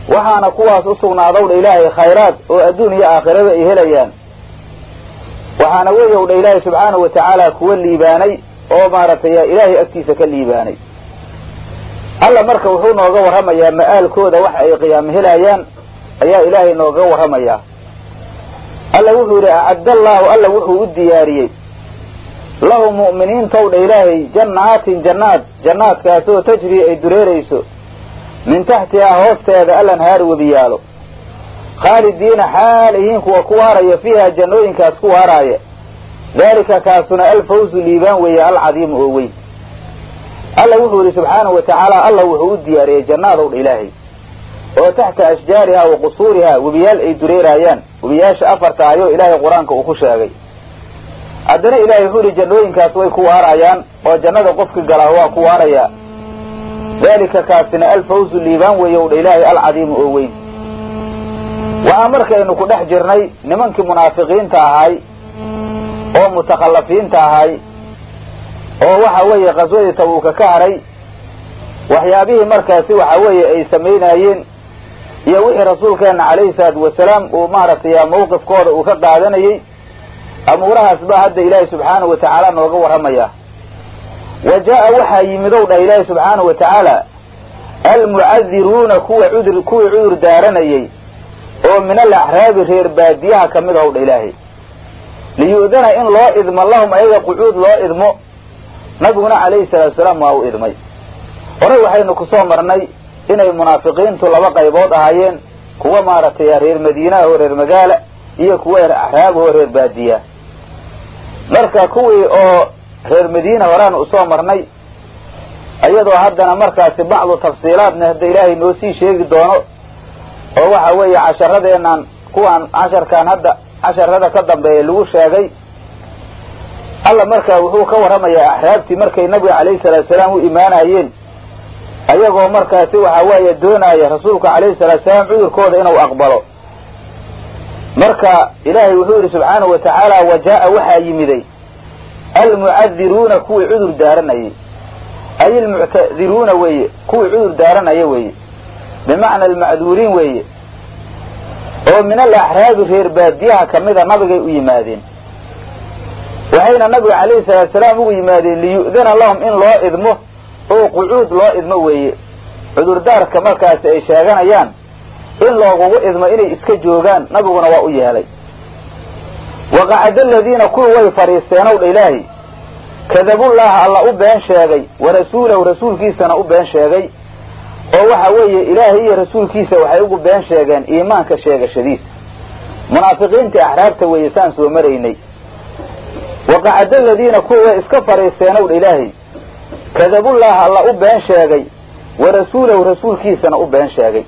Waxaana kuwaas u sugnaadowdha ilaahay khayraad oo adduun iyo aakhiraba ay helayaan. Waxaana weeyowdha ilaahay subxaanahu wa tacaala kuwa liibaanay oo maaragtay ilaahay agtiisa ka liibaanay. Alla marka wuxuu nooga warramayaa ma'aalkooda waxa ay qiyaamo helayaan ayaa ilaahay nooga warramayaa alla wuxuu yidhi acaddallaahu alla wuxuu u diyaariyey. Lahu mu'miniintowdha ilaahay jannaatin jannaad jannaadkaasoo tajri ay dureerayso. Min taxtihaa hoosteeda alanhaari webiyaalo khaalidiina xaalihiin kuwa ku waaraya fiiha jannooyinkaas ku waaraaya daalika kaasuna alfawzu liibaan weeye alcadiimu oo weyn. Alla wuxuu yidhi subxaanahu wa tacaala alla wuxuu u diyaariyey jannaadowdha ilaahay oo taxta ashjaariha wa qusuuriha webiyaal ay dureeraayaan webiyaasha afarta ayoo ilaahay qur'aanka uu ku sheegay. Haddana ilaahay wuxuu yidhi jannooyinkaas way ku waarayaan oo jannada qofki galaa waa ku waarayaa daalika kaasina alfawzu liibaan weeye owdha ilaahay alcadiimu oo weyn. Waxaa markaynu ku dhex jirnay nimankii munaafiqiinta ahay oo mutakhallafiinta ahay oo waxa weeye qaswadii tabuuka ka haray. Waxyaabihii markaasi waxa weeye ay samaynaayeen iyo wixii rasuulkeena calayhi salaatu wasalaam uu maaragtay mawqifkooda uu ka qaadanayey amuurahaas baa hadda ilaahay subxaanahu wa tacaala nooga warramayaa wa jaa'a waxaa yimidow dhah ilaahay subxaanahu wa tacaala almucadiruuna kuwa cudur kuwii cudur daaranayey oo min al axraabi reer baadiyaha ka mid ahow dha ilaahay. Liyu'dana in loo idmo lahum ayaga qucuud loo idmo nabiguna calayhi salaatu salaam waa u idmay. Horey waxaynu ku soo marnay inay munaafiqiintu laba qaybood ahaayeen kuwa maaragtay reer madiinaha oo reer magaala iyo kuwa axraab oo reer baadiya. Marka kuwii oo reer madiina horaanu u soo marnay iyadoo haddana markaasi bacdu tafsiilaadna hadda ilaahay noo sii sheegi doono oo waxa weeye casharadeenaan kuwaan casharkaan hadda casharada ka dambeeya lagu sheegay alla marka wuxuu ka warramayaa axraabtii markay nabiga calayhi salaatu salaam u imaanayeen ayagoo markaasi waxa weeye doonaya rasuulka calayhi salaatu salaam cudurkooda inuu aqbalo. Marka ilaahay wuxuu yidhi subxaanahu wa tacaala wa jaa'a waxaa yimiday almucadiruuna kuwii cudur daaranayay. Ay almuctadiruuna weeye kuwii cudur daaranaya weeye. Bimacna almacduuriin weeye. Oo min al axraabi reer baadiyaha kamida nabigay u yimaadeen. Waxayna nabiga calayhi salaatu salaam ugu yimaadeen liyu'dana lahum in loo idmo oo qucuud loo idmo weeye. Cudurdaarka markaasi ay sheeganayaan in loogugu idmo inay iska joogaan nabiguna waa u yeelay. Waqacada aladiina kuwii way fadhiisteenow dha ilaahay. Kadabullaaha alla u been sheegay wa rasuulahu rasuulkiisana u been sheegay. Oo waxa weeye ilaahay iyo rasuulkiisa waxay ugu been sheegeen iimaanka sheegashadiisa munaafiqiintii axraabta weeye saan soo maraynay. Waqacada aladiina kuwii way iska fadhiisteenow dha ilaahay kadabullaaha alla u been sheegay. Wa rasuulahu rasuulkiisana u been sheegay.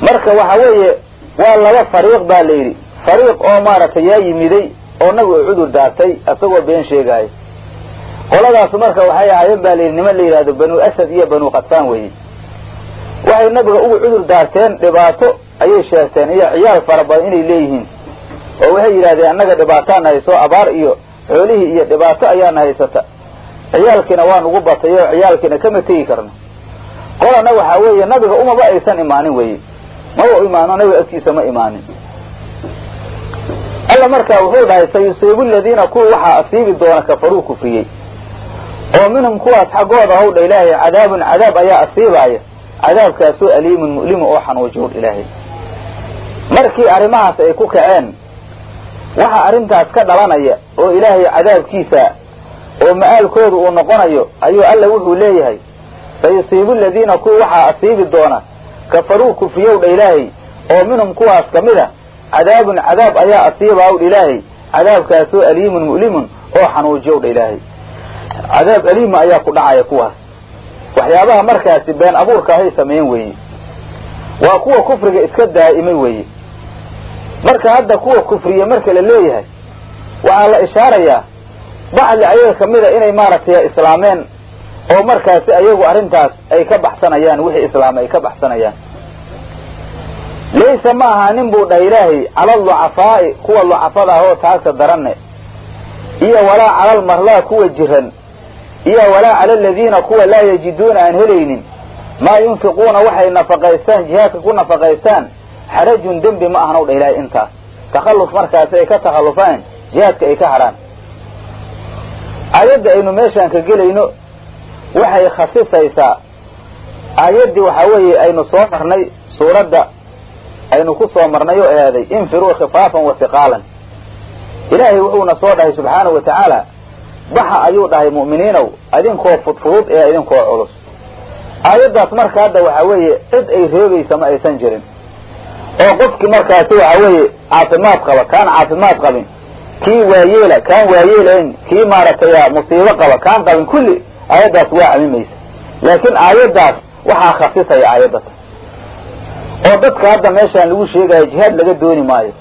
Marka waxa weeye waa laba fariiq baa la yidhi. Fariiq oo maaragtay yaa yimiday oo nabigu u cudur daartay isagoo been sheegaayo qoladaas marka waxay ahaayeen baa layidhi niman la yidhahdo banu asad iyo banu qasaan weeye. Waxay nabiga ugu cudur daarteen dhibaato ayay sheegteen iyo ciyaal fara badan inay leeyihiin. Oo waxay yidhahdeen annaga dhibaataana hayso abaar iyo xoolihii iyo dhibaato ayaana haysata ciyaalkiina waa nugu batay oo ciyaalkiina kama tegi karno. Qolana waxaa weeye nabiga umaba aysan imaanin weye maba u imaano nabiga agtiisa ma imaanin. Alla markaa wuxuu dhahay sayusiibu aladiina kuwa waxaa asiibi doona kafaruu kufriyey. Oo minhum kuwaas xaggooda hawdha ilaahay cadaabun cadaab ayaa asiibaaya. Cadaabkaasoo aliimun mu'limu oo xanuujood ilaahay. Markii arrimahaas ay ku kaceen waxa arrintaas ka dhalanaya oo ilaahay cadaabkiisa oo ma'aalkooda uu noqonayo ayuu alla wuxuu leeyahay sayusiibu aladiina kuwa waxaa asiibi doona kafaruu kufriyowdha ilaahay oo minhum kuwaas ka mid a cadaabun cadaab ayaa asiibaawdha ilaahay cadaabkaasoo aliimun mu'limun oo xanuujiyowdha ilaahay. Cadaab aliima ayaa ku dhacaya kuwaas. Waxyaabaha markaasi been abuurka ahay sameyn weeye. Waa kuwa kufriga iska daa'imay weeye. Marka hadda kuwa kufriye marka la leeyahay waxaa la ishaarayaa bacdi ayaga kamida inay maaragtay islaameen oo markaasi ayagu arrintaas ay ka baxsanayaan wixii islaamay ay ka baxsanayaan. Laysa ma aha nin buu dhahay ilaahay cala lucafaa'i kuwa lucafada ah oo taagta daranne. Iyo walaa cala almarlaa kuwa jiran. Iyo walaa cala aladiina kuwa laa yajiduuna aan helaynin. Maa yunfiquuna waxay nafaqaystaan jihaadka ku nafaqaystaan xarajun dembi ma ahanow dha ilaahay intaas. Takhalluf markaasi ay ka takhallufaan jihaadka ay ka hadhaan aayadda aynu meeshaan ka gelayno waxay khasisaysaa. Aayaddii waxaa weeye aynu soo marnay suuradda aynu ku soo marnay oo eeday infiruu khifaafan wa hiqaalan ilaahay wuxuuna soo dhahay subxaanahu wa tacaala baxa ayuu dhahay mu'miniinow idinkoo fudfudud ee idinkoo culus. Aayaddaas marka hadda waxaa weeye cid ay reebaysa ma aysan jirin. Oo qofkii markaasi waxaa weeye caafimaad qaba kaan caafimaad qabin kii waayeela kaan waayeelayn kii maaragtay musiibo qaba kaan qabin kulli aayaddaas waa camimaysa. Laakiin aayaddaas waxaa khasisaya aayaddata oo dadka hadda meeshaan lagu sheegayo jihaad laga dooni maayo.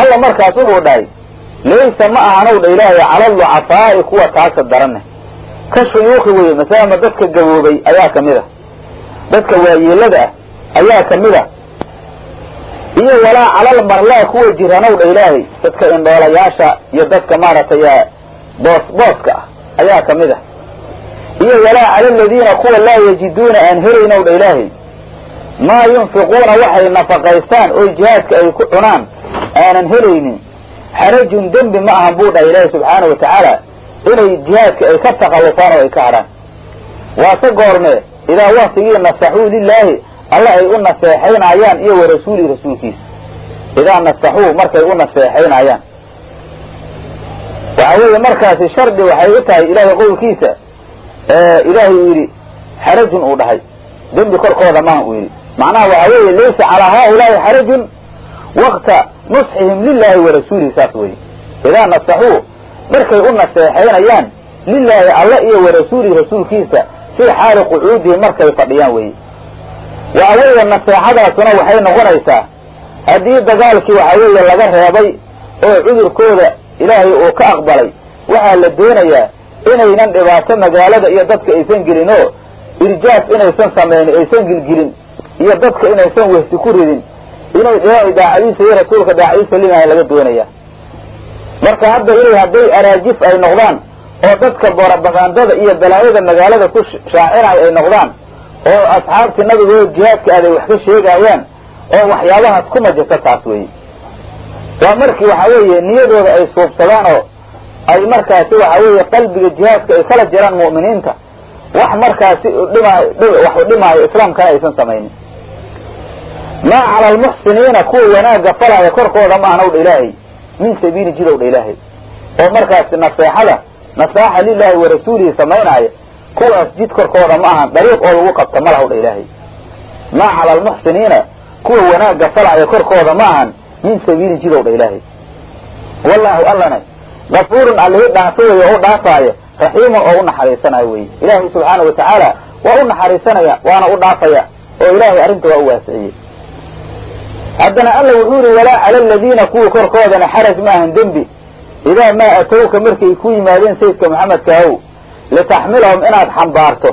Alla markaas wuxuu dhahay laysa ma ahanow dha ilaahay cala lucafaa'i kuwa taagta daranne ka shuyuuki weye masalama dadka gaboobay ayaa ka mid a dadka waayeelada ah ayaa ka mid a iyo walaa calal marlaa kuwa jiranow dha ilaahay. Dadka indhoolayaasha iyo dadka maaragtay boos booska ah ayaa ka mid a iyo walaa cala aladiina kuwa laa yajiduuna aan helaynow dha ilaahay. Maa yunfiquuna waxay nafaqaystaan oo jihaadka ay ku cunaan aanan helaynin. Xarajun dembi ma ahan buu dhahay ilaahi subxaana wa tacaala. Inay jihaadka ay ka takhallufaan oo ay ka hadhaan waase goormee idaa waktigii nasaxuu lilaahi alla ay u naseexaynayaan iyo wa rasuulihi rasuulkiisa idaa nasaxuu markay u naseexaynayaan. Waxa weeye markaasi shardi waxay u tahay ilaahay qowlkiisa ilaahay uu yidhi xarajun uu dhahay. Dembi korkooda maaha uu yidhi. Macnaha waxa weeye laysa calaa haaulaai xarajun wakta nusxihim lilaahi wa rasuulihi saas weye idaa nasaxuu markay u naseexaynayaan lilaahi alla iyo wa rasuulihi rasuulkiisa fii xaali qucuudihim markay fadhiyaan weye waxa weeye naseexadaasuna waxay noqonaysaa haddii dagaalkii waxa weeye laga reebay oo cudurkooda ilaahay uu ka aqbalay waxaa la doonayaa inaynan dhibaato magaalada iyo dadka aysan gelin oo irjaaf inaysan samaynin aysan gilgilin iyo dadka inaysan wehsi ku ridin inay ilaahay daacadiisa iyo rasuulka daacadiisa limaaya laga doonaya marka hadda inay hadday araajif ay noqdaan oo dadka borobagandada iyo balaayada magaalada ku shaacinayo ay noqdaan oo asxaabtii nabigooda jihaadka aad ay wax ka sheegayaan oo waxyaabahaas kuma jirta taas weeye. Waa markii waxa weeye niyadooda ay suubsadaan oo ay markaasi waxa weeye qalbiga jihaadka ay kala jiraan mu'miniinta wax markaasi dhimaayo wax dhimaayo islaamkana aysan samaynin. Maa cala almuxsiniina kuwa wanaagga falaya korkooda ma ahna dha ilaahay min sabiili jidow dha ilaahay. Oo markaasi naseexada nasaaxa lilaahi wa rasuulihi samaynaaya kuwaas jid korkooda ma ahan dariiq oo lagu qabta ma lahaw dha ilaahay. Maa cala almuxsiniina kuwa wanaagga falaya korkooda ma ahan min sabiili jidow dha ilaahay. Wallaahu allana gafuurun allihii dhaafo weye oo u dhaafaayo raxiimun oo u naxariisanayo weye ilaahay subxaana wa tacaala waa u naxariisanaya waana u dhaafaya oo ilaahay arrinta waa u waasiciyey haddana alla wuxuu yihi walaa cala aladiina kuwa korkoodana xaraj ma ahan dembi. Idaa maa atowka markay ku yimaadeen sayidka maxamedka ahow litaxmilahum inaad xambaarto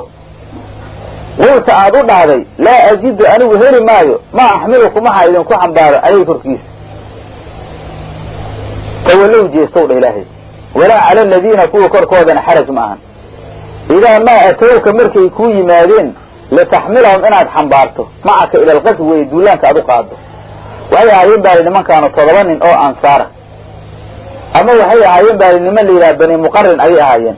qulta aad u dhahday laa ajidu anigu heli maayo maa axmilukum waxaa idinku xambaaro caleyhi korkiisa tawallow jeestow dha ilaahay walaa cala aladiina kuwa korkoodana xaraj ma ahan idaa maa atowka markay kuu yimaadeen litaxmilahum inaad xambaarto macaka ila alqaswi wey duulaanka aad u qaado waxay ahaayeen baali nimankaanu todoba nin oo ansaara ama waxay ahaayeen baali niman la yidhaha bani muqarin ayay ahaayeen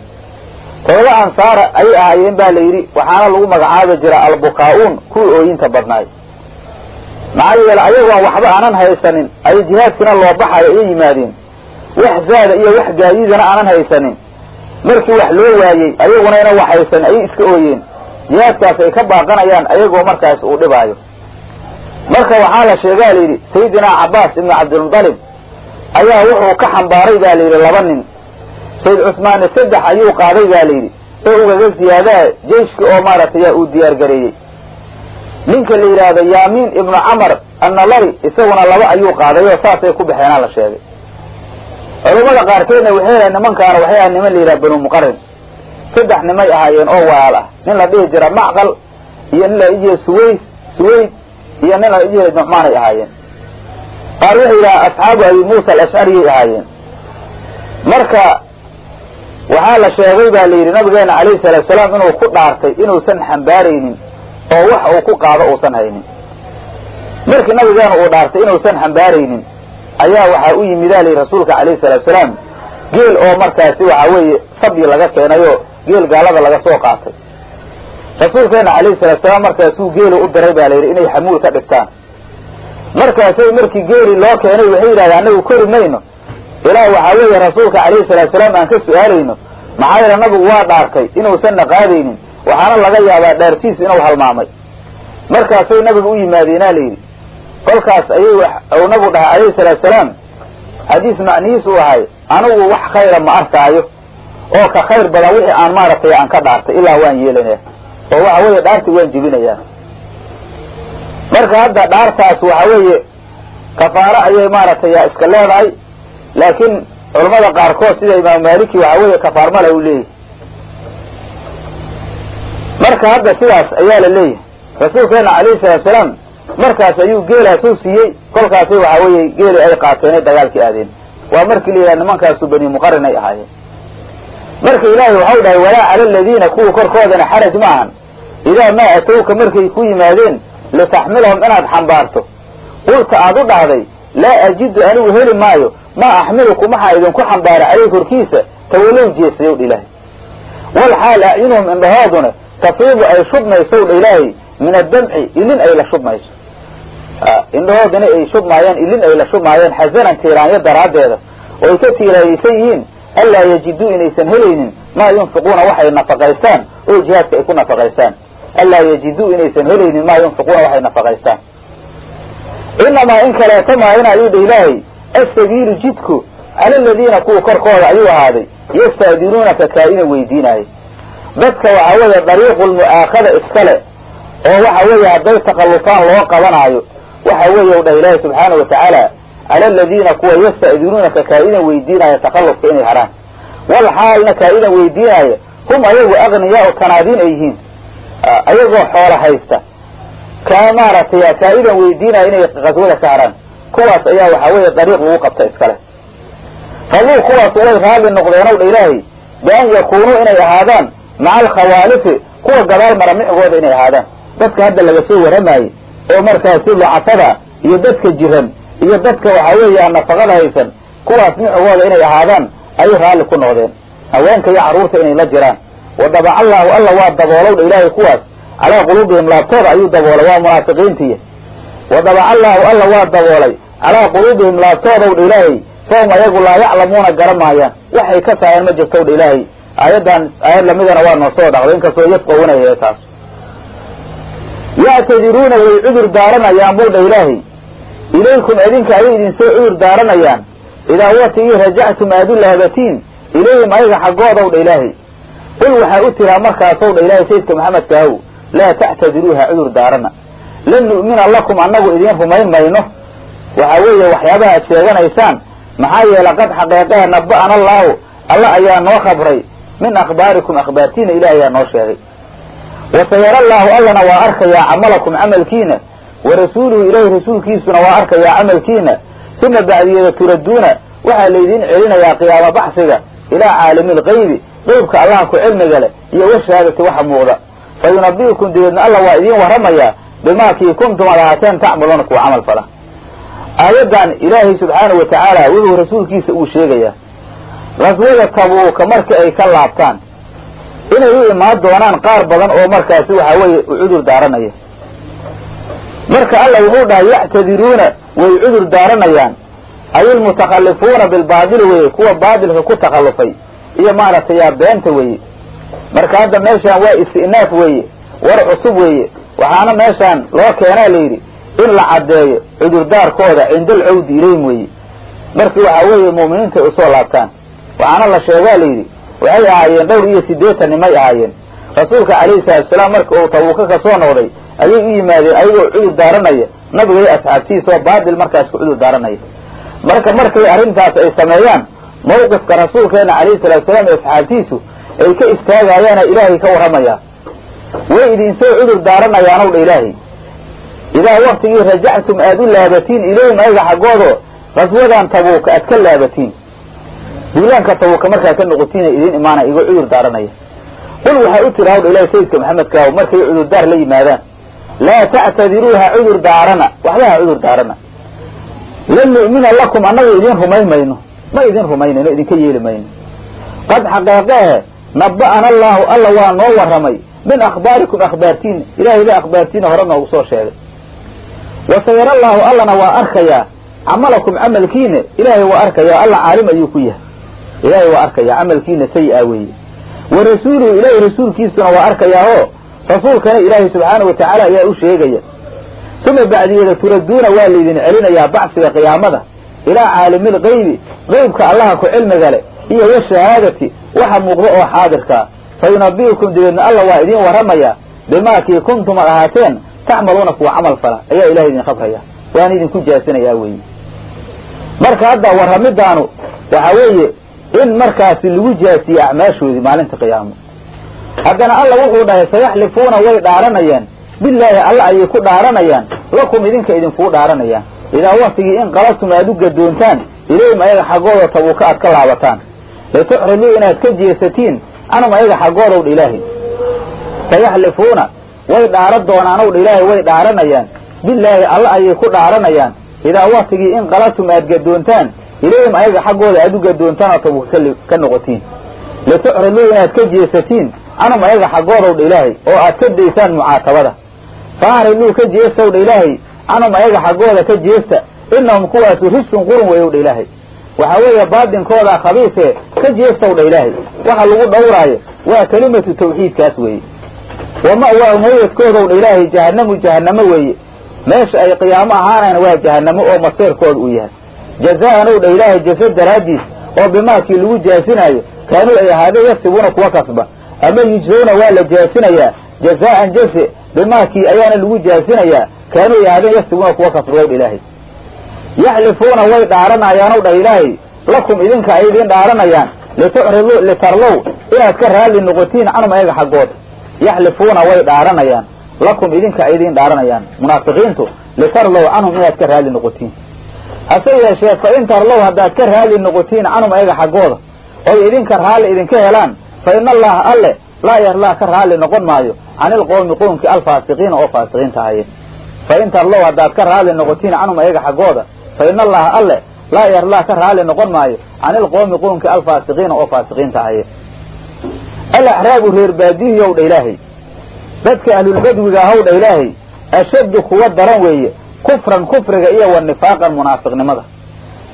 todoba ansaara ayay ahaayeen ba la yidhi waxaana lagu magacaabi jira albukaa-uun kuwii ooyinta badnaay. Maxaa yeele ayagoon waxba aanan haysanin ay jihaadkiina loo baxayo ayay yimaadeen. Wax zaada iyo wax gaadiidana aanan haysanin. Markii wax loo waayey ayaguna inan wax haysanin ayay iska ooyeen. Jihaadkaas ay ka baaqanayaan ayagoo markaas uu dhibaayo. Marka waxaa la sheegaa layidhi sayidinaa cabbaas ibnu cabdilmutalib ayaa wuxuu ka xambaaray ba layidhi laba nin sayid cusmaane saddex ayuu qaaday ba layidhi oo ugaga ziyaadaa jeyshka oo maaragtay uu diyaar gareeyey. Ninka la yidhaahdo yaamiin ibnu camar annalari isaguna laba ayuu qaaday oo saasay ku baxeenaa la sheegay. Culammada qaarkeedna waxay ahayn nimankaana waxay ahayn niman la yidhaha banu muqarin saddex nimay ahaayeen oo walaal ah. Nin la dhihi jira macqal iyo nin la dhihi jira suways suwayd iyo nin la dhihi jira nucmaanay ahaayeen. Qaar waxay yidhaha asxaabu abi muusa alashcariyay ahaayeen. Marka waxaa la sheegay ba la yidhi nabigeena calayhi salaatu salaam inuu ku dhaartay inuusan xambaaraynin oo wax uu ku qaado uusan haynin. Markii nabigeena uu dhaartay inuusan xambaaraynin ayaa waxaa u yimidaa layidhi rasuulka calayhi salaatu salaam geel oo markaasi waxa weeye sabyi laga keenayo geel gaalada laga soo qaatay. Rasuulkeena calayhi salatu salaam markaasuu geeli u diray ba layidhi inay xamuul ka dhigtaan. Markaasay markii geeli loo keenay waxay yidhahdeen annagu kori mayno ilaa waxaa weeye rasuulka calayhi salatu salaam aan ka su'aalayno maxaa yeele nabigu waa dhaartay inuusanna qaadaynin waxaana laga yaabaa dhaartiisu inuu halmaamay. Markaasay nabiga u yimaadeenaa layidhi kolkaas ayay u nabigu dhahay calayhi salaatu salaam xadiis macnihiis u ahay anigu wax khayra ma arkaayo oo ka khayr badan wixii aan maaragtay aan ka dhaartay ilaa waan yeelanaya oo waxa weeye dhaarti waan jebinayaa. Marka hadda dhaartaas waxa weeye kafaaro ayay maaragtay iska leedahay laakiin culamada qaarkood sida imaamu maliki waxa weeye kafaarmala u leeyahy marka hadda sidaas ayaa la leeyahay. Rasuulkeena calayhi salaatu salaam markaas ayuu geelaasuu siiyey kolkaasay waxa weeye geeli ay qaateenay dagaalkii aadeen. Waa markii la yidhaha nimankaasu bani muqarin ay ahaayeen. Marka ilaahay waxau dhahay walaa cala aladiina kuwa korkoodana xaraj ma ahan. Idaa maa atowka markay ku yimaadeen litaxmilahum inaad xambaarto. Qulta aad u dhahday laa ajidu anigu heli maayo maa axmilukum waxaa idinku xambaara caleyh korkiisa tawalow jeesayow dha ilaahay. Wal xaal acyunuhum indhahooduna tafiidu ay shubmaysow dha ilaahay min addamci ilin ay la shubmayso indhahoodana ay shubmaayeen ilin ay la shubmaayeen xasanan tiiraanyo daraaddeeda. Oo ay ka tiiraayaysan yihiin anlaa yajiduu inaysan helaynin maa yunfiquuna waxay nafaqaystaan oo jihaadka ay ku nafaqaystaan. Anlaa yajiduu inaysan helaynin maa yunfiquuna waxay nafaqaystaan. Inamaa in kaleeta maayana ayuu dha ilaahay asabiilu jidku cala aladiina kuwa korkooda ayuu ahaaday yasta'dinuunaka kaa-ina weydiinaayay dadka waxaa weeye dariiqu lmu'aakhada iskale oo waxa weeye hadday takallufaan loo qabanaayo waxa weeye u dhah ilaahi subxaana wa tacaala cala aladiina kuwa yasta'dinuunaka kaa-ina weydiinaya takallufka inay haraan. Wal xaalna kaa-ina weydiinaya hum ayagu agniyaau tanaadiin ay yihiin ayagoo xoola haysta. Kaa maaragtay kaa-idan weydiinaya inay qaswada ka kuwaas ayaa waxaa weeye dariiq lagu qabta iskale faduu kuwaas way raalli noqdeenow dha ilaahay bian yakuunuu inay ahaadaan maca alkhawaalifi kuwa gadaal mara micgooda inay ahaadaan. Dadka hadda laga soo waramaayey oo markaasi lucafada iyo dadka jiran iyo dadka waxaa weeye aan nafaqada haysan kuwaas micgooda inay ahaadaan ayay raalli ku noqdeen. Haweenka iyo carruurta inay la jiraan. Wa dabaca allaahu alla waa daboolow dha ilaahay kuwaas. Calaa quluubihim laabtooda ayuu daboolay waa munaafiqiintiya wa dabaca allaahu alla waa daboolay calaa quluubihim laabtoodaw dha ilaahay fahum ayagu laa yaclamuuna gara maayaan waxay ka taayeen ma jirtow dha ilaahay aayaddan aayad lamidana waa noo soo dhaqday. Inkastoo yafqawunaya taas. Yactadiruuna way cudur daaranayaan dha ilaahay ilaykum idinka ayay idin soo cudur daaranayaan. Idaa watigii rajactum aad u laabatiin ilayhim ayaga xaggoodaw dha ilaahay qul waxaa u tiraa markaasow dha ilaahay sayidka maxamedka ahow laa tactadiruuha cudur daarana. Lan nu'mina lakum annagu idiin rumayn mayno waxa weeye waxyaabaha ad sheeganaysaan maxaa yeele qad xaqeeqaha naba'ana allaahu alla ayaa noo khabray min akhbaarikum akhbaartiina ilaah ayaa noo sheegay. Wasayara allaahu allana waa arkayaa camalakum camalkiina. Wa rasuuluhu ilaahi rasuulkiisuna waa arkayaa camalkiina. Suma bacdiyeeda turaduuna waxaa laydin celinayaa qiyaamo baxsiga ilaa caalimi lgaybi qeybka allaha ku cilmiga leh iyo washahaadati waxa muuqda. Fa yunabi'ukum dabeedna alla waa idiin warramayaa bimaakii kuntum ad ahaateen tacmaluuna kuwa camal fala aayaddan ilaahay subxaanahu wa tacaala wuxuu rasuulkiisa uu sheegayaa qaswada tabuuka marka ay ka laabtaan inay u imaan doonaan qaar badan oo markaasi waxa weeye cudur daaranaya. Marka alla wuxuu dhahay yactadiruuna way cudur daaranayaan. Ay ilmutakhallifuuna bilbaadili weye kuwa baadilka ku takhallufay iyo maaragtay yaa beenta weeye. Marka hadda meeshaan waa istinaaf weeye war cusub weeye. Waxaana meeshaan loo keenaa layidhi in la caddeeyo cudurdaarkooda cinda alcawdi ilayhim weeye. Markii waxaa weeye mu'miniinta u soo laabtaan. Waxaana la sheegaa layidhi waxay ahaayeen dhowr iyo siddeetan nimay ahaayeen. Rasuulka calayhi salatusalaam marka uu tabuuka ka soo noqday ayay u yimaadeen ayagoo cudur daaranaya. Nabiga iyo asxaabtiisa oo baadil markaas ku cudur daaranaya. Marka markay arrintaas ay sameeyaan mawqifka rasuulkeena calayhi salaatusalaam iyo asxaabtiisu ay ka istaagayaana ilaahay ka warramayaa way idin soo cudur daaranayaanow dha ilaahay idaa waktigii rajactum aad u laabatiin ilayhim ayaga xaggoodo qaswadan tabuuka aad ka laabatiin. Duulaanka tabuuka markaad ka noqotiina idiin imaanaya igoo cudur daaranaya. Qul waxaa u tiri hawdha ilahi sayidka maxamedkaaw markay cudurdaar la yimaadaan laa tactadiruuha cudur daarana. Waxba ha cudur daarana. Lan nu'mina lakum annaga idin rumayn mayno. Ma idin rumaynayno idinka yeeli mayno. Qad xaqeeqehe naba'ana allaahu alla waa noo warramay. Min akhbaarikum akhbaartiina ilahay ba akhbaartiina hore noogu soo sheegay wasayara allaahu allana waa arkayaa camalakum camalkiina ilaahay waa arkayaa alla caalim ayuu ku yahay. Ilaahay waa arkayaa camalkiina sayi-a weeye. Wa rasuuluhu ilaahay rasuulkiisuna waa arkayaa oo rasuulkana ilaahay subxaana wa tacaala ayaa u sheegaya. Uma bacdiyeeda turaduuna waa laydin celinayaa bacsiga qiyaamada. Ilaa caalimilgaybi qeybka allaha ku cilmiga leh iyo washahaadati waxa muuqda oo xaadirkaa fa yunabi'ukum dabeedna alla waa idiin warramayaa bimaakii kuntum ad ahaateen tacmaluuna kuwa camal fala. Ayaa ilahay idin khabraya waana idinku jaasinayaa weeye marka hadda warramidaanu waxa weeye in markaasi lagu jaasiye acmaashoodii maalinta qiyaamo. Haddana alla wuxuu dhahay sayaxlifuuna way dhaaranayaan. Bilaahi alla ayay ku dhaaranayaan. Lakum idinka idinkuu dhaaranayaan. Idaa waktigii in qalabtum aad u gadoontaan ilayhim ayaga xaggooda tabuuka aad ka laabataan. Lituxrimuu inaad ka jeesatiin canhum ayaga xaggoodaw dha sayaxlifuuna way dhaaran doonaanow dha ilaahay way dhaaranayaan. Bilaahi alla ayay ku dhaaranayaan. Idaa waktigii in qalabtum aad gadoontaan ilayhim ayaga xaggooda aad u gadoontaan oo tabuuka ka noqotiin. Lituxrimuu inaad ka jeesatiin canhum ayaga xaggoodaw dha ilaahay oo aad ka daysaan mucaatabada. Faahriluu ka jeestow dha ilaahay canhum ayaga xaggooda ka jeesta inahum kuwaasu rijsun qurun weyow dha ilaahay. Waxaa weeye baadinkooda khabiisee ka jeestow dha ilaahay. Waxa lagu dhowraayo waa kelimatu tawxiidkaas weeye wama'waa mawdadkoodow dha ilaahay jahanamu jahanamo weeye. Meesha ay qiyaamo ahaanayna waa jahanamo oo maseerkooda uu yahay. Jaza'anow dha ilaahay jaso daraaddiis oo bimaakii lagu jaasinaayo kaanuu ay ahaadeen yasibuuna kuwa kasba. Ama yujsawna waa la jaasinayaa. Jaza'an jase bimaakii ayaana lagu jaasinayaa kaanuu ay ahaadeen yasibuuna kuwa kasbadow dha ilaahay. Yaxlifuuna way dhaaranayaanow dhah ilaahay. Lakum idinka ay idiin dhaaranayaan. Litucridu litarlow inaad ka raalli noqotiin canhum ayaga xaggooda yaxlifuuna way dhaaranayaan lakum idinka ay idiin dhaaranayaan. Munaafiqiintu litarlow canhum inaad ka raalli noqotiin. Hase yeeshee fa in tarlow haddaad ka raalli noqotiin canhum ayaga xaggooda oy idinka raalli idinka helaan fa ina allaha alle laa yarlaa ka raalli noqon maayo cani ilqowmi alfaasiqiina oo faasiqiinta ahayeen fa in tarlow haddaad ka raalli noqotiin canhum ayaga xaggooda fa ina allaha alle laa yarlaa ka raalli noqon maayo cani ilqowmi alfaasiqiina oo faasiqiinta ahayeen alaxraabu reer baadihiyow dha ilaahay. Dadka ahlulbadwiga ahow dha ilaahay ashaddu kuwa daran weeye kufran kufriga iyo wa nifaaqan munaafiqnimada.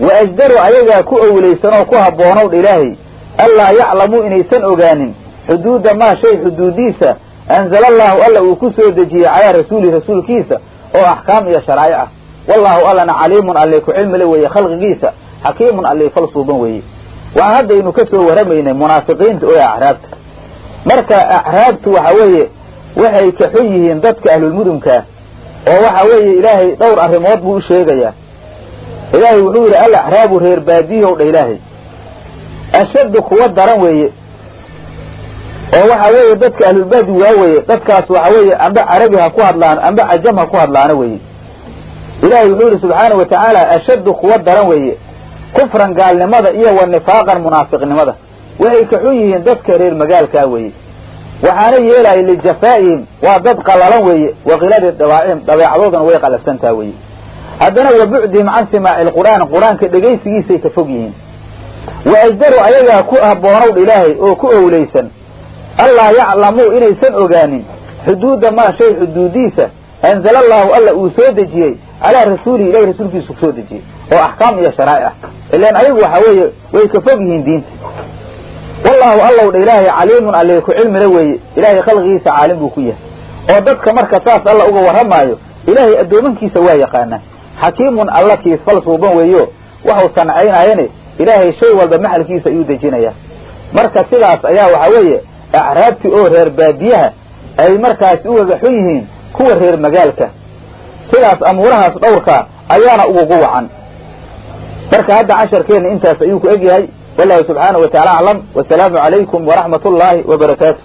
Wa ajdaru ayagaa ku owlaysanoo ku habboonow dha ilaahay allaa yaclamuu inaysan ogaanin xuduuda maa shay xuduudiisa anzala allaahu alla uu ku soo dejiyey calaa rasuuli rasuulkiisa oo axkaam iyo sharaa'ic ah. Wallaahu allana caliimun allay ku cilmile weeye khalqigiisa xakiimun allay fal suuban weeye. Waxaan haddaynu ka soo warramaynay munaafiqiinta oo acraabta marka acraabtu waxa weeye waxay ka xun yihiin dadka ahlulmudunkaa oo waxa weeye ilaahay dhowr arrimood buu u sheegayaa. Ilaahay wuxuu yidhi al acraabu reer baadiyow dha ilaahay. Ashaddu kuwa daran weeye oo waxa weeye dadka ahlulbadi waa weeye dadkaas waxa weeye amba carabi ha ku hadlaan amba cajam ha ku hadlaana weeye. Ilaahay wuxuu yidhi subxaanau wa tacaala ashaddu kuwa daran weeye kufran gaalnimada iyo wa nifaaqan munaafiqnimada waxay ka xun yihiin dadka reer magaalkaa weeye. Waxaana yeelaya lijafaa'ihim waa dad qallalan weeye wa kiladi dabaacihim dabeecadoodana way qalafsantaa weeye. Haddana wa bucdihim can simaaci lqur'aan qur'aanka dhegaysigiisay ka fog yihiin. Wa ajdaru ayagaa ku habboonow ilaahay oo ku owleysan allaa yaclamuu inaysan ogaanin xuduuda maa shay xuduudiisa anzala allaahu alla uu soo dejiyey calaa rasuulihi ilahi rasuulkiisu ku soo dejiyey oo axkaam iyo sharaa'ic ah. Ilaan ayagu waxa weeye way ka fog yihiin diinta wallaahu allow dha ilaahay caliimun alle ku cilmila weeye. Ilaahay khalqigiisa caalim buu ku yahay. Oo dadka marka saas alla uga warramaayo ilaahay addoomankiisa waa yaqaanaa xakiimun alla kiis fal suuban weeyo waxau sancaynayane ilaahay shay walba maxalkiisa ayuu dejinayaa. Marka sidaas ayaa waxa weeye acraabti oo reer baadiyaha ay markaasi ugaga xun yihiin kuwa reer magaalka. Sidaas amuurahaas dhowrka ayaana ugugu wacan. Marka hadda casharkeenna intaas ayuu ku egyahay wallahu subxaanahu wa tacala aclam wasalaamu calaykum waraxmat ullaahi wa barakaatu